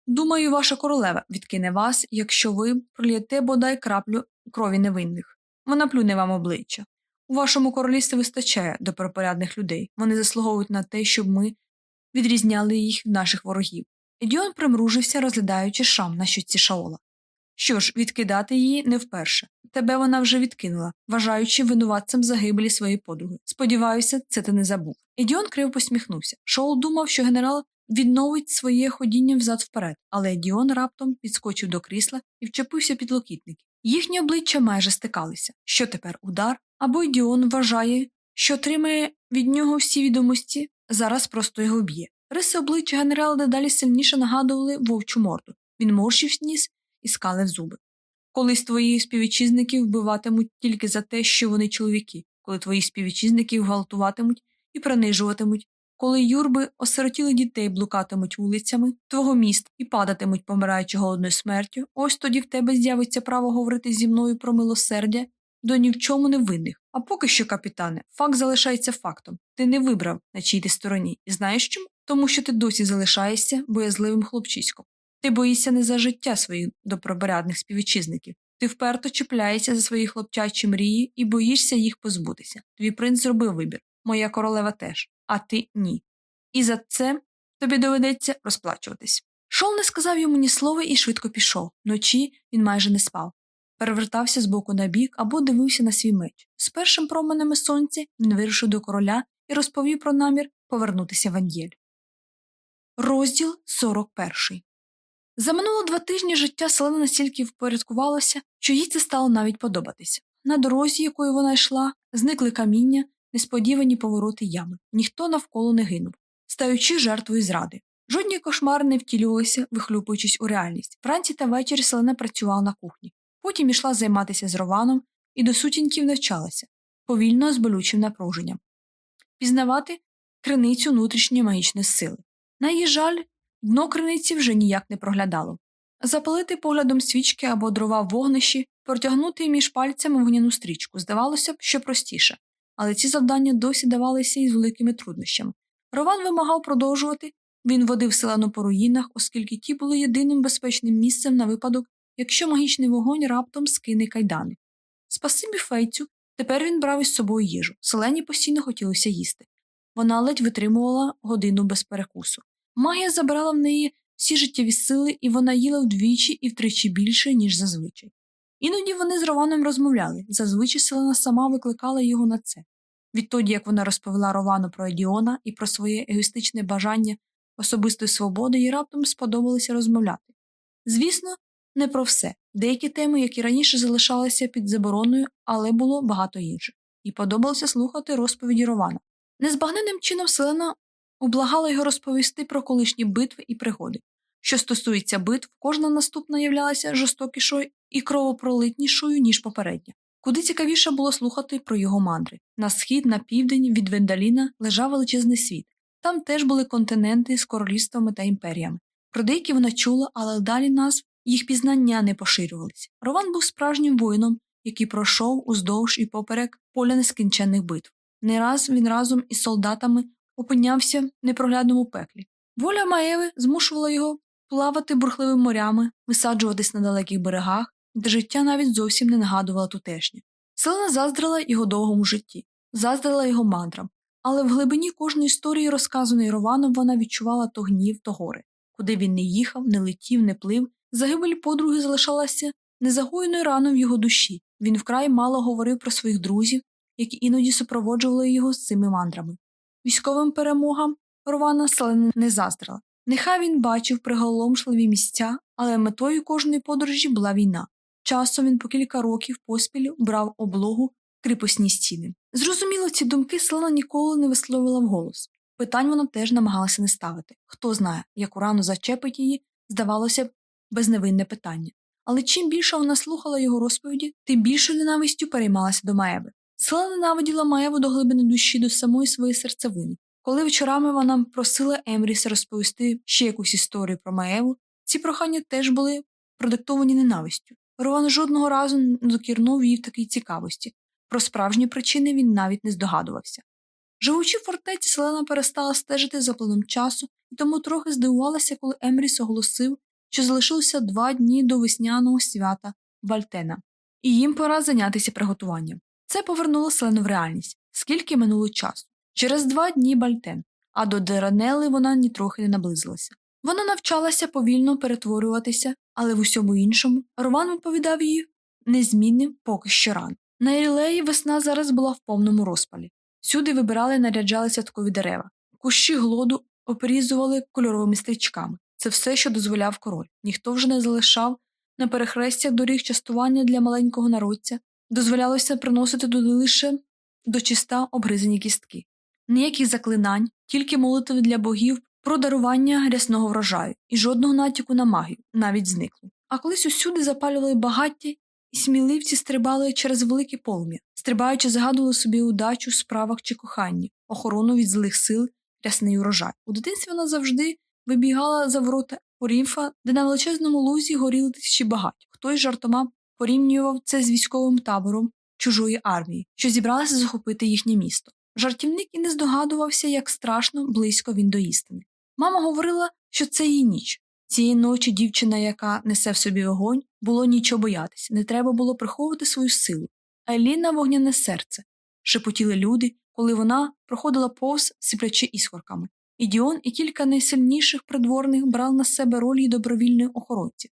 Думаю, ваша королева відкине вас, якщо ви пролієте бодай краплю крові невинних. Вона плюне вам обличчя. У вашому королівстві вистачає добропорядних людей. Вони заслуговують на те, щоб ми відрізняли їх від наших ворогів. Едіон примружився, розглядаючи шам на щоці Шаола. Що ж, відкидати її не вперше. Тебе вона вже відкинула, вважаючи винуватцем загибелі своєї подруги. Сподіваюся, це ти не забув. Едіон криво посміхнувся. Шоул думав, що генерал відновить своє ходіння взад вперед, але Едіон раптом підскочив до крісла і вчепився під локітники. Їхні обличчя майже стикалися. Що тепер удар? Або Едіон вважає, що отримає від нього всі відомості, зараз просто його б'є. Риси обличчя генерала дедалі сильніше нагадували вовчу морду. Він морщив ніс і скалив зуби. Колись твої співвітчизники вбиватимуть тільки за те, що вони чоловіки, коли твої співвітчизники гвалтуватимуть і принижуватимуть, коли юрби осиротіли дітей блукатимуть вулицями твого міста і падатимуть, помираючи голодною смертю, ось тоді в тебе з'явиться право говорити зі мною про милосердя до ні в чому не винних. А поки що, капітане, факт залишається фактом. Ти не вибрав, на чій ти стороні. І знаєш чому? Тому що ти досі залишаєшся боязливим хлопчиськом. Ти боїшся не за життя своїх добропорядних співвітчизників. Ти вперто чіпляєшся за свої хлопчачі мрії і боїшся їх позбутися. Твій принц зробив вибір, моя королева теж, а ти ні. І за це тобі доведеться розплачуватись. Шол не сказав йому ні слова і швидко пішов. Вночі він майже не спав. Перевертався з боку на бік або дивився на свій меч. З першим променами сонця він вирушив до короля і розповів про намір повернутися в Андєль. Розділ 41 за минуло два тижні життя селена настільки впорядкувалося, що їй це стало навіть подобатися. На дорозі, якою вона йшла, зникли каміння, несподівані повороти ями. Ніхто навколо не гинув, стаючи жертвою зради. Жодні кошмари не втілювалися, вихлюпуючись у реальність. Вранці та ввечері селена працювала на кухні. Потім ішла займатися з Рованом і до сутінків навчалася, повільно з болючим напруженням. Пізнавати криницю внутрішньої магічної сили. На її жаль, Дно криниці вже ніяк не проглядало. Запалити поглядом свічки або дрова в вогнищі, протягнути між пальцями вогняну стрічку, здавалося б, що простіше, але ці завдання досі давалися із великими труднощами. Рован вимагав продовжувати, він водив селену по руїнах, оскільки ті були єдиним безпечним місцем на випадок, якщо магічний вогонь раптом скине кайдани. Спасибі фейцю, тепер він брав із собою їжу. Селені постійно хотілося їсти. Вона ледь витримувала годину без перекусу. Магія забрала в неї всі життєві сили, і вона їла вдвічі і втричі більше, ніж зазвичай. Іноді вони з Рованом розмовляли, зазвичай Селена сама викликала його на це. Відтоді, як вона розповіла Ровану про Едіона і про своє егоїстичне бажання особистої свободи, їй раптом сподобалося розмовляти. Звісно, не про все. Деякі теми, які раніше залишалися під забороною, але було багато інших, і подобалося слухати розповіді Рована. Незбагненним чином Селена облагала його розповісти про колишні битви і пригоди. Що стосується битв, кожна наступна являлася жорстокішою і кровопролитнішою, ніж попередня. Куди цікавіше було слухати про його мандри. На схід, на південь від Вендаліна лежав величезний світ. Там теж були континенти з королівствами та імперіями. Про деякі вона чула, але далі назв їх пізнання не поширювалися. Рован був справжнім воїном, який пройшов уздовж і поперек поля нескінченних битв. Не раз він разом із солдатами опинявся в непроглядному пеклі. Воля Маєви змушувала його плавати бурхливими морями, висаджуватись на далеких берегах, де життя навіть зовсім не нагадувало тутешнє. Селена заздрила його довгому житті, заздрила його мандрам, але в глибині кожної історії, розказаної Рованом, вона відчувала то гнів, то горе. Куди він не їхав, не летів, не плив, загибель подруги залишалася незагоєною раною в його душі. Він вкрай мало говорив про своїх друзів, які іноді супроводжували його з цими мандрами. Військовим перемогам Рована Селена не заздрила. Нехай він бачив приголомшливі місця, але метою кожної подорожі була війна. Часом він по кілька років поспіль брав облогу кріпосні стіни. Зрозуміло, ці думки Селена ніколи не висловила вголос. Питань вона теж намагалася не ставити. Хто знає, яку рану зачепить її, здавалося б, безневинне питання. Але чим більше вона слухала його розповіді, тим більшою ненавистю переймалася до Маеви. Села ненавиділа Маєву до глибини душі, до самої своєї серцевини. Коли вечорами вона просила Емріса розповісти ще якусь історію про Маєву, ці прохання теж були продиктовані ненавистю. Рован жодного разу не дорікнув її в такій цікавості. Про справжні причини він навіть не здогадувався. Живучи в фортеці, Селена перестала стежити за планом часу і тому трохи здивувалася, коли Емріс оголосив, що залишилося два дні до весняного свята Бальтена, і їм пора зайнятися приготуванням. Це повернуло Селену в реальність, скільки минуло часу. Через два дні Бальтен, а до Деранели вона нітрохи не наблизилася. Вона навчалася повільно перетворюватися, але в усьому іншому Роман відповідав їй незмінним поки що ран. На Ірілеї весна зараз була в повному розпалі. Всюди вибирали і наряджали святкові дерева, кущі глоду опрізували кольоровими стрічками. Це все, що дозволяв король. Ніхто вже не залишав на перехрестях доріг частування для маленького народця, дозволялося приносити туди лише до чиста обгризані кістки. Ніяких заклинань, тільки молитви для богів про дарування рясного врожаю і жодного натяку на магію, навіть зниклу. А колись усюди запалювали багаття, і сміливці стрибали через велике полум'я, стрибаючи, загадували собі удачу в справах чи коханні, охорону від злих сил, рясний урожай. У дитинстві вона завжди вибігала за ворота Орімфа, де на величезному лузі горіли тисячі багать. Хтось жартома порівнював це з військовим табором чужої армії, що зібралася захопити їхнє місто. Жартівник і не здогадувався, як страшно близько він до істини. Мама говорила, що це її ніч. Цієї ночі дівчина, яка несе в собі вогонь, було нічого боятися, не треба було приховувати свою силу. Айліна вогняне серце, шепотіли люди, коли вона проходила повз, сиплячи іскорками. Ідіон і кілька найсильніших придворних брали на себе роль її добровільної охоронці.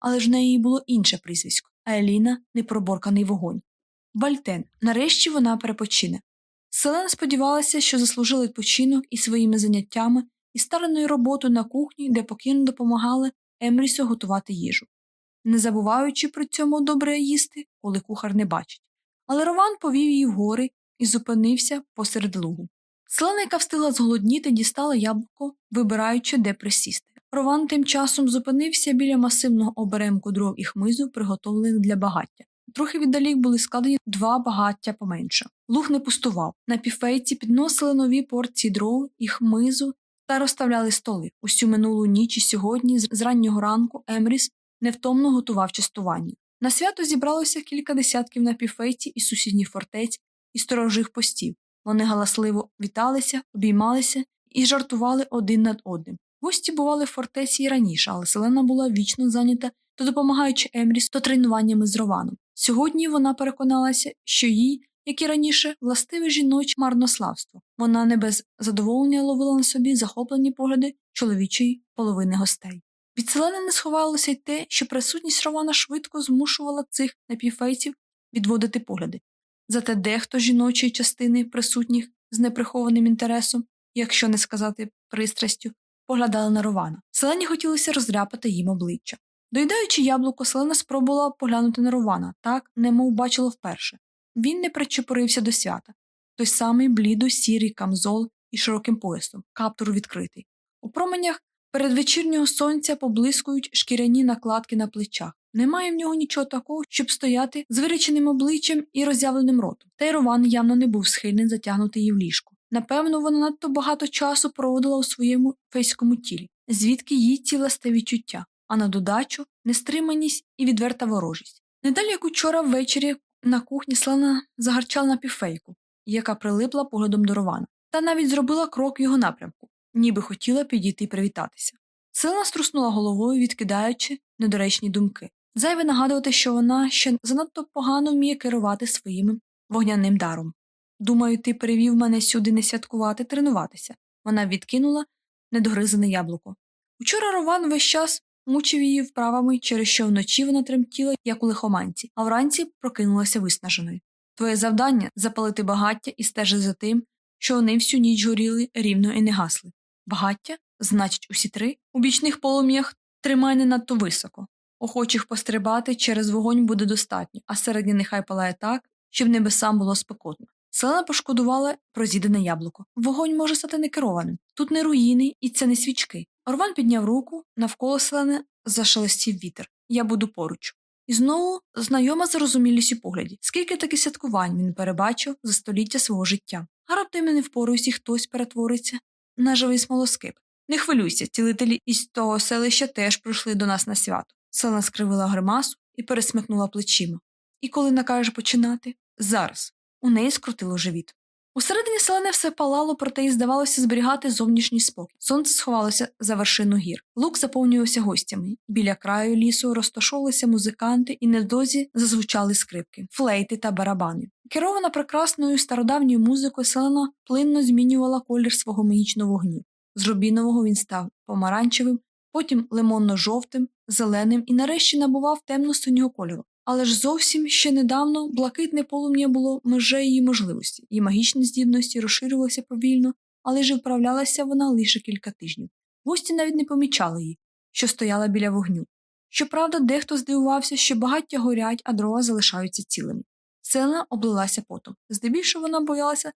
Але ж в неї було інше прізвисько, Аеліна непроборканий вогонь. Бальтен, нарешті вона перепочине. Селена сподівалася, що заслужила відпочинок і своїми заняттями, і стараною роботою на кухні, де покірно допомагали Емрісу готувати їжу, не забуваючи при цьому добре їсти, коли кухар не бачить. Але Рован повів її вгори і зупинився посеред лугу. Селена, яка встигла зголодніти, дістала яблуко, вибираючи, де присісти. Рован тим часом зупинився біля масивного оберемку дров і хмизу, приготовлених для багаття. Трохи віддалік були складені два багаття поменше. Луг не пустував. На піфейці підносили нові порції дров і хмизу та розставляли столи. Усю минулу ніч і сьогодні, з раннього ранку, Емріс невтомно готував частування. На свято зібралося кілька десятків на піфейці із сусідніх фортець і сторожих постів. Вони галасливо віталися, обіймалися і жартували один над одним. Гості бували в фортеці і раніше, але Селена була вічно зайнята то допомагаючи Емріс, то тренуваннями з Рованом. Сьогодні вона переконалася, що їй, як і раніше, властиве жіноче марнославство. Вона не без задоволення ловила на собі захоплені погляди чоловічої половини гостей. Від Селени не сховалося й те, що присутність Романа швидко змушувала цих напівфейців відводити погляди. Зате дехто жіночої частини присутніх з неприхованим інтересом, якщо не сказати пристрастю, поглядали на Рована. Селені хотілося розряпати їм обличчя. Доїдаючи яблуко, Селена спробувала поглянути на Рована, так, немов бачила вперше. Він не причепурився до свята. Той самий блідо сірий камзол із широким поясом, каптур відкритий. У променях передвечірнього сонця поблискують шкіряні накладки на плечах. Немає в нього нічого такого, щоб стояти з виреченим обличчям і роззявленим ротом. Та й Рован явно не був схильний затягнути її в ліжко. Напевно, вона надто багато часу проводила у своєму фейському тілі, звідки їй ці власте відчуття, а на додачу нестриманість і відверта ворожість. Недалі, як учора ввечері на кухні Слана загарчала на півфейку, яка прилипла поглядом до Рована, та навіть зробила крок в його напрямку, ніби хотіла підійти і привітатися. Селена струснула головою, відкидаючи недоречні думки. Зайве нагадувати, що вона ще занадто погано вміє керувати своїм вогняним даром. Думаю, ти перевів мене сюди не святкувати, тренуватися. Вона відкинула недогризане яблуко. Учора Рован весь час мучив її вправами, через що вночі вона тремтіла, як у лихоманці, а вранці прокинулася виснаженою. Твоє завдання запалити багаття і стежити за тим, що вони всю ніч горіли рівно і не гасли. Багаття, значить, усі три, у бічних полум'ях тримай не надто високо. Охочих пострибати через вогонь буде достатньо, а середнє нехай палає так, щоб небесам було спекотно. Селена пошкодувала про з'їдене яблуко. Вогонь може стати некерованим. Тут не руїни і це не свічки. Орван підняв руку, навколо селени зашелестів вітер. Я буду поруч. І знову знайома зарозумілість у погляді, скільки таких святкувань він перебачив за століття свого життя. А раптом не впоруюсь хтось перетвориться на живий смолоскип. Не хвилюйся, цілителі із того селища теж прийшли до нас на свято. Селена скривила гримасу і пересмикнула плечима. І коли накажеш починати? Зараз. У неї скрутило живіт. Усередині селени все палало, проте й здавалося зберігати зовнішній спокій. Сонце сховалося за вершину гір. Лук заповнювався гостями. Біля краю лісу розташовувалися музиканти і невдовзі зазвучали скрипки, флейти та барабани. Керована прекрасною стародавньою музикою, селена плинно змінювала колір свого магічного вогню. З рубінового він став помаранчевим, потім лимонно-жовтим, зеленим і нарешті набував темно-синього кольору. Але ж зовсім ще недавно блакитне полум'я було межею її можливості, її магічні здібності розширювалися повільно, але ж вправлялася вона лише кілька тижнів. Гості навіть не помічали її, що стояла біля вогню. Щоправда, дехто здивувався, що багаття горять, а дрова залишаються цілими. Селена облилася потом. Здебільшого вона боялася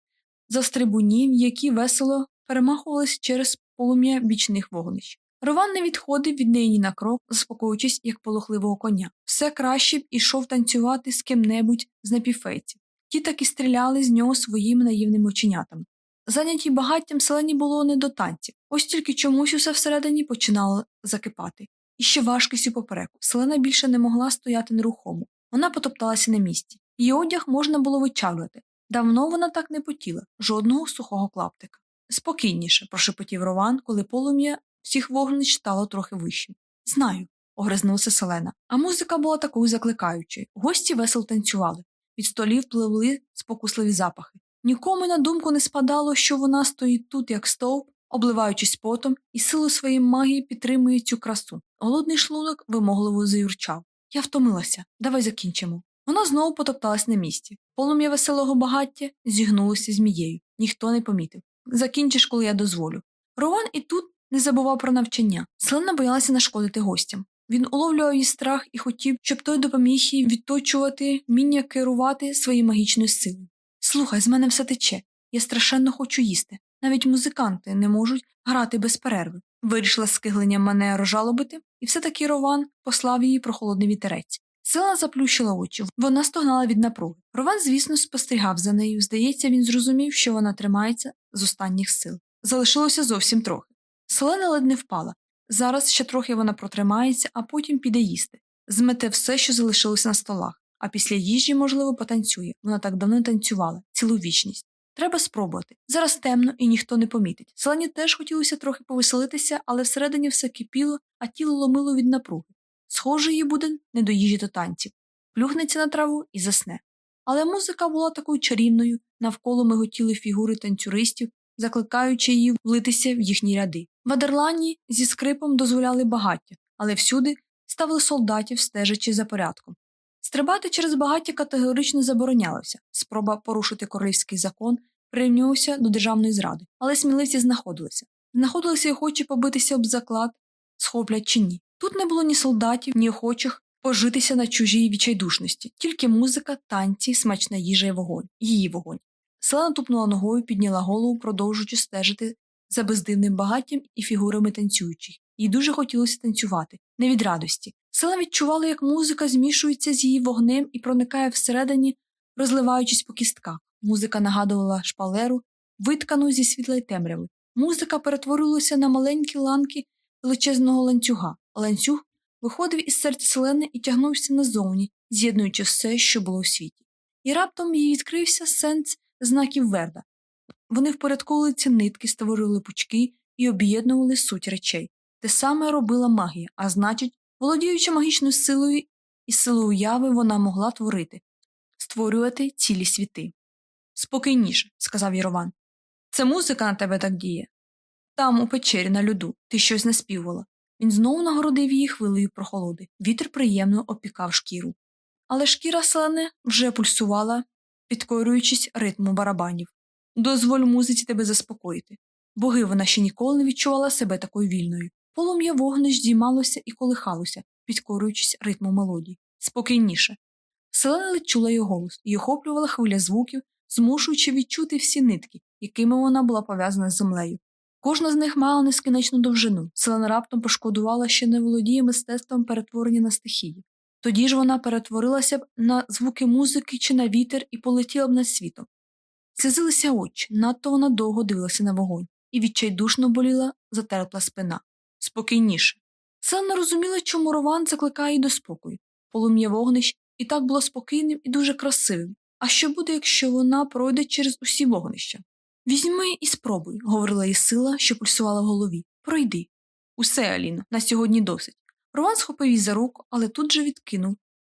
застрибунів, які весело перемахувалися через полум'я бічних вогнищ. Рован не відходив від неї ні на крок, заспокоюючись, як полохливого коня. Все краще б ішов танцювати з ким-небудь з напівфейців. Ті таки стріляли з нього своїми наївними оченятами. Заняті багаттям селені було не до танців, ось тільки чомусь усе всередині починало закипати. І ще важкістю попереку. Селена більше не могла стояти нерухомо. Вона потопталася на місці. Її одяг можна було вичавлювати. Давно вона так не потіла, жодного сухого клаптика. Спокійніше, прошепотів Рован, коли полум'я всіх вогнищ стало трохи вищим. Знаю, огризнулася Селена. А музика була такою закликаючою. Гості весело танцювали. Від столів пливли спокусливі запахи. Нікому на думку не спадало, що вона стоїть тут, як стовп, обливаючись потом, і силу своєї магії підтримує цю красу. Голодний шлунок вимогливо заюрчав. Я втомилася, давай закінчимо. Вона знову потопталась на місці. Полум'я веселого багаття зігнулося змією. Ніхто не помітив. Закінчиш, коли я дозволю. Рован і тут не забував про навчання. Селена боялася нашкодити гостям. Він уловлював її страх і хотів, щоб той допоміг їй відточувати вміння керувати своєю магічною силою. Слухай, з мене все тече. Я страшенно хочу їсти. Навіть музиканти не можуть грати без перерви. Вирішила з кигленням мене розжалобити, і все таки Рован послав її про холодний вітерець. Сила заплющила очі, вона стогнала від напруги. Рован, звісно, спостерігав за нею. Здається, він зрозумів, що вона тримається з останніх сил. Залишилося зовсім трохи. Селена ледь не впала. Зараз ще трохи вона протримається, а потім піде їсти. Змете все, що залишилося на столах, а після їжі, можливо, потанцює. Вона так давно танцювала, цілу вічність. Треба спробувати. Зараз темно і ніхто не помітить. Селені теж хотілося трохи повеселитися, але всередині все кипіло, а тіло ломило від напруги. Схоже, їй буде не до їжі до танців, плюхнеться на траву і засне. Але музика була такою чарівною, навколо миготіли фігури танцюристів, закликаючи її влитися в їхні ряди. В Адерлані зі скрипом дозволяли багаття, але всюди ставили солдатів, стежачи за порядком. Стрибати через багаття категорично заборонялося. Спроба порушити королівський закон прирівнювався до державної зради, але сміливці знаходилися. Знаходилися охочі побитися об заклад, схоплять чи ні. Тут не було ні солдатів, ні охочих пожитися на чужій відчайдушності, тільки музика, танці, смачна їжа і вогонь, її вогонь. Селена тупнула ногою, підняла голову, продовжуючи стежити за бездивним багаттям і фігурами танцюючих. Їй дуже хотілося танцювати, не від радості. Селена відчувала, як музика змішується з її вогнем і проникає всередині, розливаючись по кістках. Музика нагадувала шпалеру, виткану зі світлої темряви. Музика перетворилася на маленькі ланки величезного ланцюга. Ланцюг виходив із серця селени і тягнувся назовні, з'єднуючи все, що було у світі. І раптом їй відкрився сенс знаків верда. Вони впорядковували ці нитки, створювали пучки і об'єднували суть речей. Те саме робила магія, а значить, володіючи магічною силою і силою уяви, вона могла творити, створювати цілі світи. Спокійніше, сказав Єрован. Це музика на тебе так діє. Там, у печері на льоду, ти щось наспівувала. Він знову нагородив її хвилею прохолоди. Вітер приємно опікав шкіру. Але шкіра селени вже пульсувала, підкорюючись ритму барабанів. Дозволь музиці тебе заспокоїти. Боги вона ще ніколи не відчувала себе такою вільною. Полум'я вогнищ здіймалося і колихалося, підкорюючись ритму мелодії. Спокійніше. Селена ледь чула його голос і охоплювала хвиля звуків, змушуючи відчути всі нитки, якими вона була пов'язана з землею. Кожна з них мала нескінчну довжину. Селена раптом пошкодувала, що не володіє мистецтвом перетворення на стихії. Тоді ж вона перетворилася б на звуки музики чи на вітер і полетіла б над світом. Слізилися очі, надто вона довго дивилася на вогонь, і відчайдушно боліла затерпла спина. Спокійніше. Селена розуміла, чому Рован закликає її до спокою. Полум'я вогнищ і так було спокійним і дуже красивим. А що буде, якщо вона пройде через усі вогнища? Візьми і спробуй, говорила їй сила, що пульсувала в голові. Пройди. Усе, Аліно, на сьогодні досить. Рован схопив її за руку, але тут же відкинув,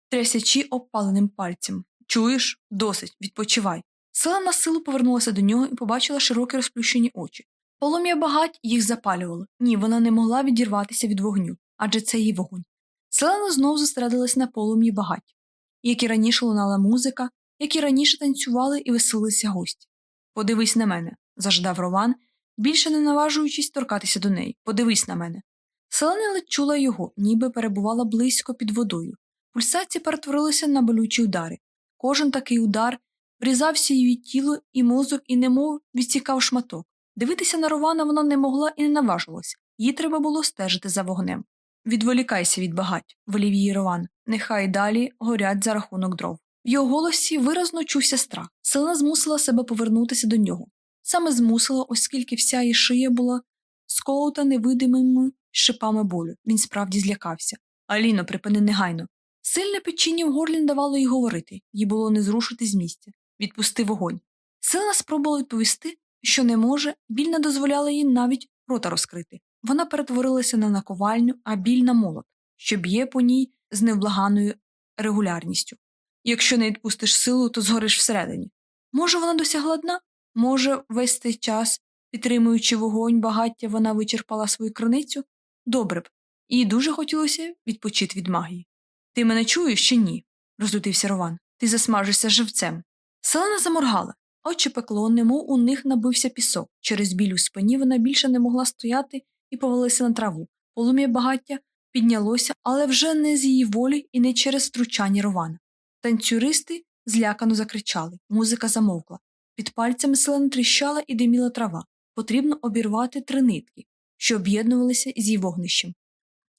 трясячи опаленим пальцем. Чуєш? Досить, відпочивай. Сила на силу повернулася до нього і побачила широкі розплющені очі. Полум'я багать їх запалювало. Ні, вона не могла відірватися від вогню, адже це її вогонь. Селена знов зосередилась на полум'ї багать, як і раніше лунала музика, як і раніше танцювали і веселилися гості. Подивись на мене, заждав Рован, більше не наважуючись торкатися до неї. Подивись на мене. Селена чула його, ніби перебувала близько під водою. Пульсації перетворилися на болючі удари. Кожен такий удар врізався її тіло і мозок і немов відсікав шматок. Дивитися на Рована вона не могла і не наважилась, їй треба було стежити за вогнем. Відволікайся від багать, волів її Рован, нехай далі горять за рахунок дров. В його голосі виразно чувся страх. Селена змусила себе повернутися до нього. Саме змусила, оскільки вся її шия була сколота невидимими шипами болю. Він справді злякався. Аліно, припини негайно. Сильне печіння в горлі не давало їй говорити, їй було не зрушити з місця. Відпусти вогонь. Селена спробувала відповісти, що не може, біль не дозволяла їй навіть рота розкрити. Вона перетворилася на наковальню, а біль на молот, що б'є по ній з невблаганою регулярністю. Якщо не відпустиш силу, то згориш всередині. Може, вона досягла дна? Може, весь цей час, підтримуючи вогонь багаття, вона вичерпала свою криницю? Добре б. Їй дуже хотілося відпочити від магії. Ти мене чуєш чи ні? розлютився Рован. Ти засмажишся живцем. Селена заморгала. Очі пекло, немов у них набився пісок. Через біль у спині вона більше не могла стояти і повалилася на траву. Полум'я багаття піднялося, але вже не з її волі і не через втручання Рована. Танцюристи злякано закричали, музика замовкла. Під пальцями селена тріщала і диміла трава. Потрібно обірвати три нитки, що об'єднувалися з її вогнищем.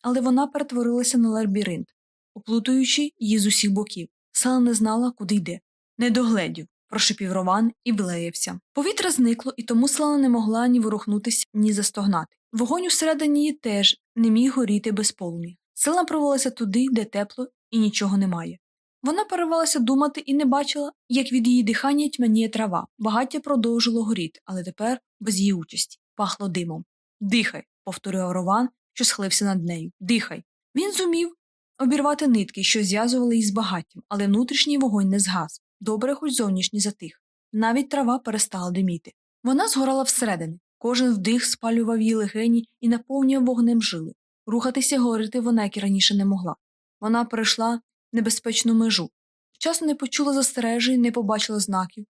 Але вона перетворилася на лабіринт, оплутуючи її з усіх боків. Села не знала, куди йде. Не догледів, прошепів Роман і влеявся. Повітря зникло, і тому Слана не могла ні ворухнутися, ні застогнати. Вогонь усередині її теж не міг горіти без полум'я. Села провалилася туди, де тепло і нічого немає. Вона перервалася думати і не бачила, як від її дихання тьмяніє трава. Багаття продовжило горіти, але тепер без її участі, пахло димом. Дихай, повторював Рован, що схилився над нею. Дихай. Він зумів обірвати нитки, що зв'язували її з багаттям, але внутрішній вогонь не згас. Добре, хоч зовнішній затих. Навіть трава перестала диміти. Вона згорала всередині. Кожен вдих спалював її легені і наповнював вогнем жили. Рухатися й говорити вона, як і раніше, не могла. Вона перейшла небезпечну межу. Вчасно не почула застережень, не побачила знаків,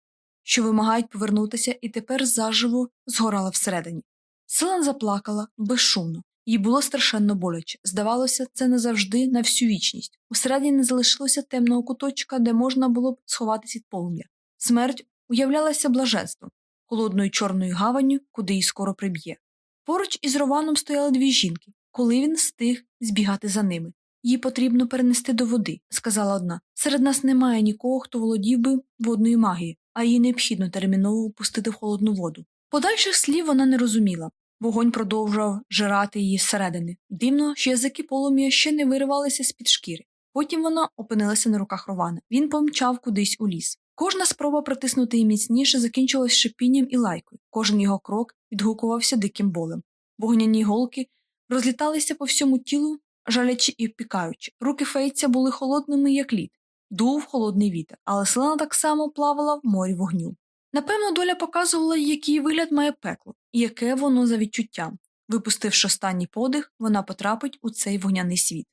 що вимагають повернутися, і тепер заживо згорала всередині. Селен заплакала безшумно, їй було страшенно боляче. Здавалося, це не завжди на всю вічність. Усередині не залишилося темного куточка, де можна було б сховатися від полум'я. Смерть уявлялася блаженством, холодною чорною гаванню, куди її скоро приб'є. Поруч із Рованом стояли дві жінки, коли він встиг збігати за ними. Її потрібно перенести до води, сказала одна. Серед нас немає нікого, хто володів би водною магією, а її необхідно терміново пустити в холодну воду. Подальших слів вона не розуміла. Вогонь продовжував жирати її зсередини. Дивно, що язики полум'я ще не виривалися з під шкіри. Потім вона опинилася на руках Рована. Він помчав кудись у ліс. Кожна спроба притиснути її міцніше закінчилась шипінням і лайкою. Кожен його крок відгукувався диким болем. Вогняні голки розліталися по всьому тілу, жалячи і впікаючи. Руки фейця були холодними, як лід, дув холодний вітер, але селена так само плавала в морі вогню. Напевно, доля показувала, який вигляд має пекло, і яке воно за відчуттям. Випустивши останній подих, вона потрапить у цей вогняний світ.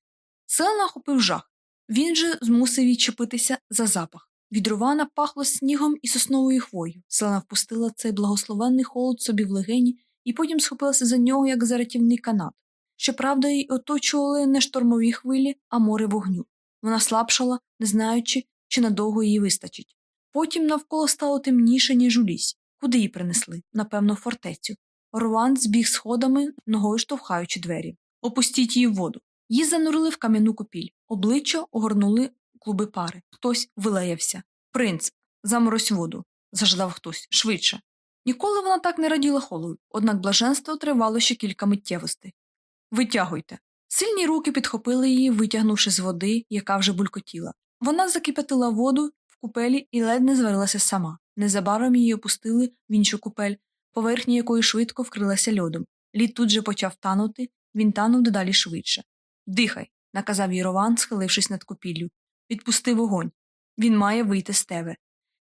Селена охопив жах. Він же змусив її чепитися за запах. Від Рована пахло снігом і сосновою хвою. Селена впустила цей благословенний холод собі в легені і потім схопилася за нього, як за рятівний канат. Щоправда, її оточували не штормові хвилі, а море вогню. Вона слабшала, не знаючи, чи надовго її вистачить. Потім навколо стало темніше, ніж у лісі. Куди її принесли? Напевно, фортецю. Орланд збіг сходами, ногою штовхаючи двері. Опустіть її в воду. Її занурили в кам'яну купіль, обличчя огорнули клуби пари. Хтось вилаявся. Принц, заморозь воду. заждав хтось швидше. Ніколи вона так не раділа холоду, однак блаженство тривало ще кілька миттєвостей. Витягуйте. Сильні руки підхопили її, витягнувши з води, яка вже булькотіла. Вона закипятила воду купелі і ледь не зварилася сама. Незабаром її опустили в іншу купель, поверхня якої швидко вкрилася льодом. Лід тут же почав танути, він танув дедалі швидше. Дихай, наказав їй Рован, схилившись над купіллю. Відпусти вогонь. Він має вийти з тебе.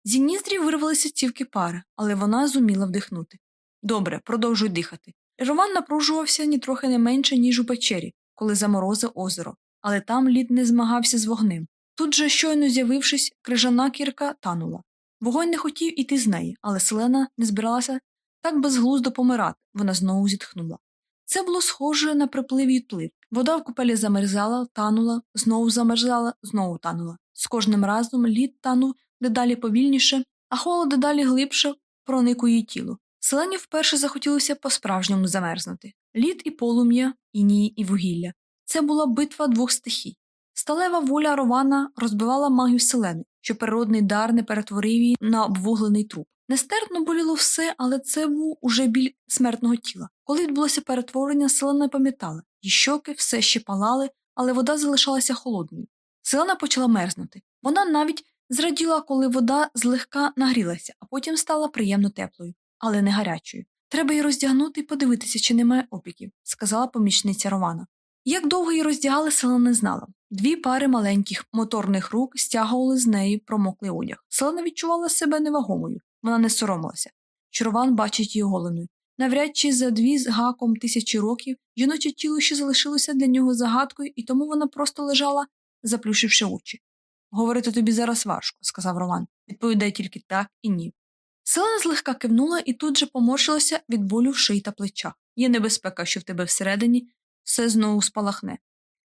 Зі ніздрів вирвалися цівки пари, але вона зуміла вдихнути. Добре, продовжуй дихати. Роман напружувався нітрохи не менше, ніж у печері, коли заморозив озеро, але там лід не змагався з вогнем. Тут же, щойно з'явившись, крижана кірка танула. Вогонь не хотів іти з неї, але Селена не збиралася так безглуздо помирати, вона знову зітхнула. Це було схоже на приплив і відплив. Вода в купелі замерзала, танула, знову замерзала, знову танула. З кожним разом лід танув дедалі повільніше, а холод дедалі глибше проник у її тіло. Селені вперше захотілося по-справжньому замерзнути лід і полум'я, інії і вугілля. Це була битва двох стихій. Сталева воля Рована розбивала магію селени, що природний дар не перетворив її на обвуглений труп. Нестерпно боліло все, але це був уже біль смертного тіла. Коли відбулося перетворення, селена пам'ятала, її щоки все ще палали, але вода залишалася холодною. Селена почала мерзнути. Вона навіть зраділа, коли вода злегка нагрілася, а потім стала приємно теплою але не гарячою. Треба її роздягнути і подивитися, чи немає опіків, сказала помічниця Романа. Як довго її роздягали, села не знала. Дві пари маленьких моторних рук стягували з неї промоклий одяг. Селена відчувала себе невагомою, вона не соромилася. що Рован бачить її голеною. Навряд чи за дві з гаком тисячі років жіноче тіло ще залишилося для нього загадкою, і тому вона просто лежала, заплющивши очі. Говорити тобі зараз важко, сказав Роман. Відповідай тільки так і ні. Селена злегка кивнула і тут же поморщилася від болю в шиї та плечах. Є небезпека, що в тебе всередині все знову спалахне.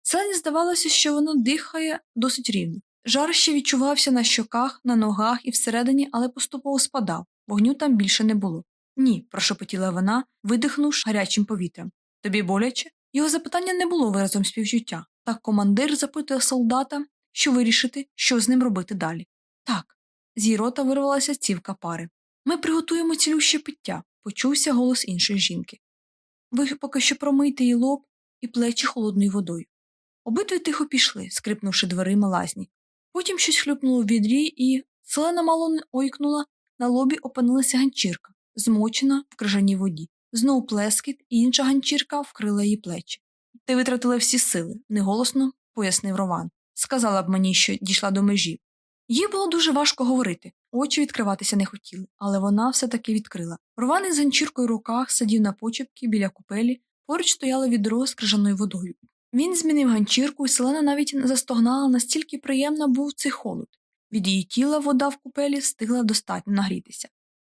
Селені здавалося, що воно дихає досить рівно. Жар ще відчувався на щоках, на ногах і всередині, але поступово спадав, вогню там більше не було. Ні, прошепотіла вона, видихнувши гарячим повітрям. Тобі боляче? Його запитання не було виразом співчуття. Так командир запитує солдата, що вирішити, що з ним робити далі. Так, з її рота вирвалася цівка пари. Ми приготуємо цілюще пиття, почувся голос іншої жінки. Ви поки що промийте її лоб і плечі холодною водою. Обидві тихо пішли, скрипнувши дверима лазні. Потім щось хлюпнуло в відрі, і селена мало не ойкнула, на лобі опинилася ганчірка, змочена в крижаній воді. Знову плескіт, і інша ганчірка вкрила її плечі. Ти витратила всі сили, неголосно пояснив Рован. Сказала б мені, що дійшла до межі. Їй було дуже важко говорити. Очі відкриватися не хотіли, але вона все таки відкрила. Рваний з ганчіркою в руках сидів на почепки біля купелі, поруч стояло відро з крижаною водою. Він змінив ганчірку, і селена навіть застогнала, настільки приємно був цей холод. Від її тіла вода в купелі встигла достатньо нагрітися.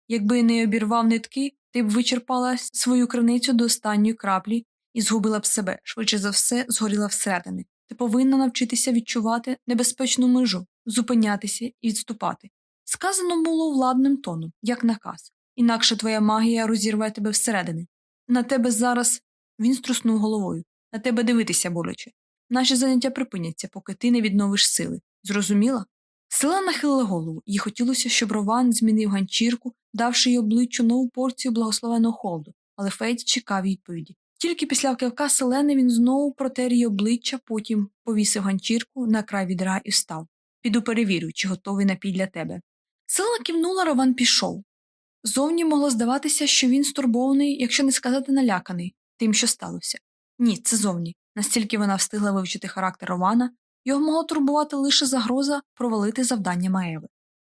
Якби не обірвав нитки, ти б вичерпала свою криницю до останньої краплі і згубила б себе, швидше за все, згоріла всередини. Ти повинна навчитися відчувати небезпечну межу, зупинятися і відступати. Сказано було владним тоном, як наказ, інакше твоя магія розірве тебе всередини. На тебе зараз він струснув головою, на тебе дивитися боляче. Наші заняття припиняться, поки ти не відновиш сили. Зрозуміла? Села нахилила голову, їй хотілося, щоб Рован змінив ганчірку, давши їй обличчю нову порцію благословеного холоду, але Фейт чекав відповіді. Тільки після кивка селени він знову протер її обличчя, потім повісив ганчірку на край відра і встав. Піду перевірю, чи готовий напій для тебе. Селена кивнула, Рован пішов. Зовні могло здаватися, що він стурбований, якщо не сказати наляканий, тим, що сталося. Ні, це зовні. Настільки вона встигла вивчити характер Рована, його могла турбувати лише загроза провалити завдання Маеви.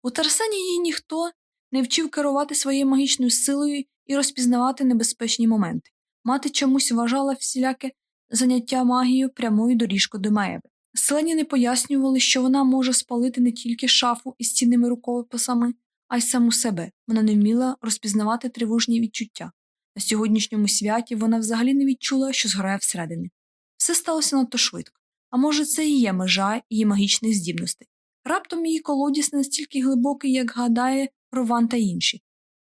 У Тарсені її ніхто не вчив керувати своєю магічною силою і розпізнавати небезпечні моменти. Мати чомусь вважала всіляке заняття магією прямою доріжкою до Маеви. Селені не пояснювали, що вона може спалити не тільки шафу із цінними рукописами, а й саму себе. Вона не вміла розпізнавати тривожні відчуття. На сьогоднішньому святі вона взагалі не відчула, що згорає всередині. Все сталося надто швидко. А може, це і є межа її магічних здібностей. Раптом її колодязь не настільки глибокий, як гадає Рован та інші.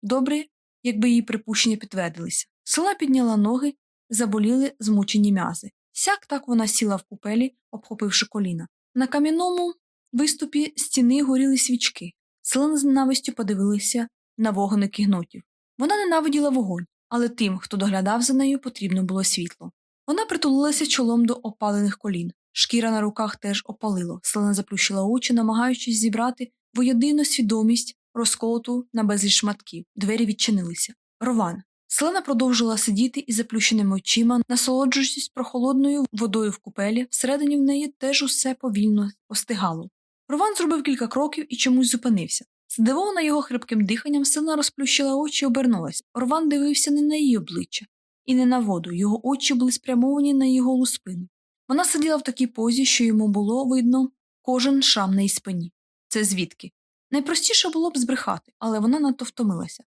Добре, якби її припущення підтвердилися. Села підняла ноги, заболіли змучені м'язи. Сяк так вона сіла в купелі, обхопивши коліна. На кам'яному виступі стіни горіли свічки. Селена з ненавистю подивилися на вогники гнотів. Вона ненавиділа вогонь, але тим, хто доглядав за нею, потрібно було світло. Вона притулилася чолом до опалених колін. Шкіра на руках теж опалило. Селена заплющила очі, намагаючись зібрати воєдину свідомість розколоту на безліч шматків. Двері відчинилися. Рован. Селена продовжила сидіти із заплющеними очима, насолоджуючись прохолодною водою в купелі, всередині в неї теж усе повільно остигало. Рован зробив кілька кроків і чомусь зупинився. Здивована його хрипким диханням, Селена розплющила очі і обернулась. Рован дивився не на її обличчя і не на воду, його очі були спрямовані на її голу спину. Вона сиділа в такій позі, що йому було видно кожен шрам на її спині. Це звідки? Найпростіше було б збрехати, але вона надто втомилася.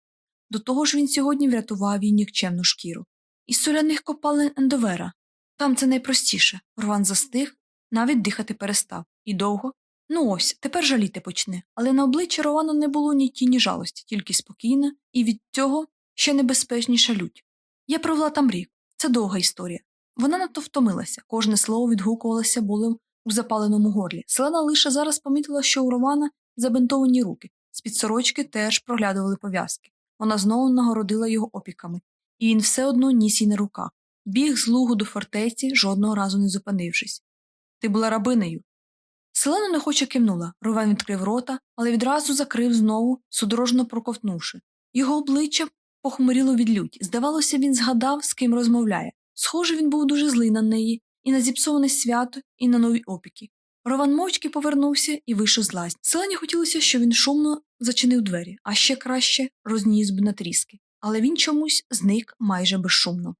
До того ж він сьогодні врятував їй нікчемну шкіру. Із соляних копалин Ендовера. Там це найпростіше. Рван застиг, навіть дихати перестав. І довго. Ну ось, тепер жаліти почне. Але на обличчі Рована не було ні тіні жалості, тільки спокійна, і від цього ще небезпечніша лють. Я провела там рік. Це довга історія. Вона надто втомилася, кожне слово відгукувалося болем у запаленому горлі. Селена лише зараз помітила, що у Романа забинтовані руки, з під сорочки теж проглядували пов'язки. Вона знову нагородила його опіками, і він все одно ніс їй на руках. Біг з лугу до фортеці, жодного разу не зупинившись. Ти була рабинею. Селена нехоче кивнула. Ровен відкрив рота, але відразу закрив знову, судорожно проковтнувши. Його обличчя похмуріло від люті. Здавалося, він згадав, з ким розмовляє. Схоже, він був дуже злий на неї, і на зіпсоване свято, і на нові опіки. Рован мовчки повернувся і вийшов з лазні. Селені хотілося, щоб він шумно зачинив двері, а ще краще розніс б на тріски. Але він чомусь зник майже безшумно.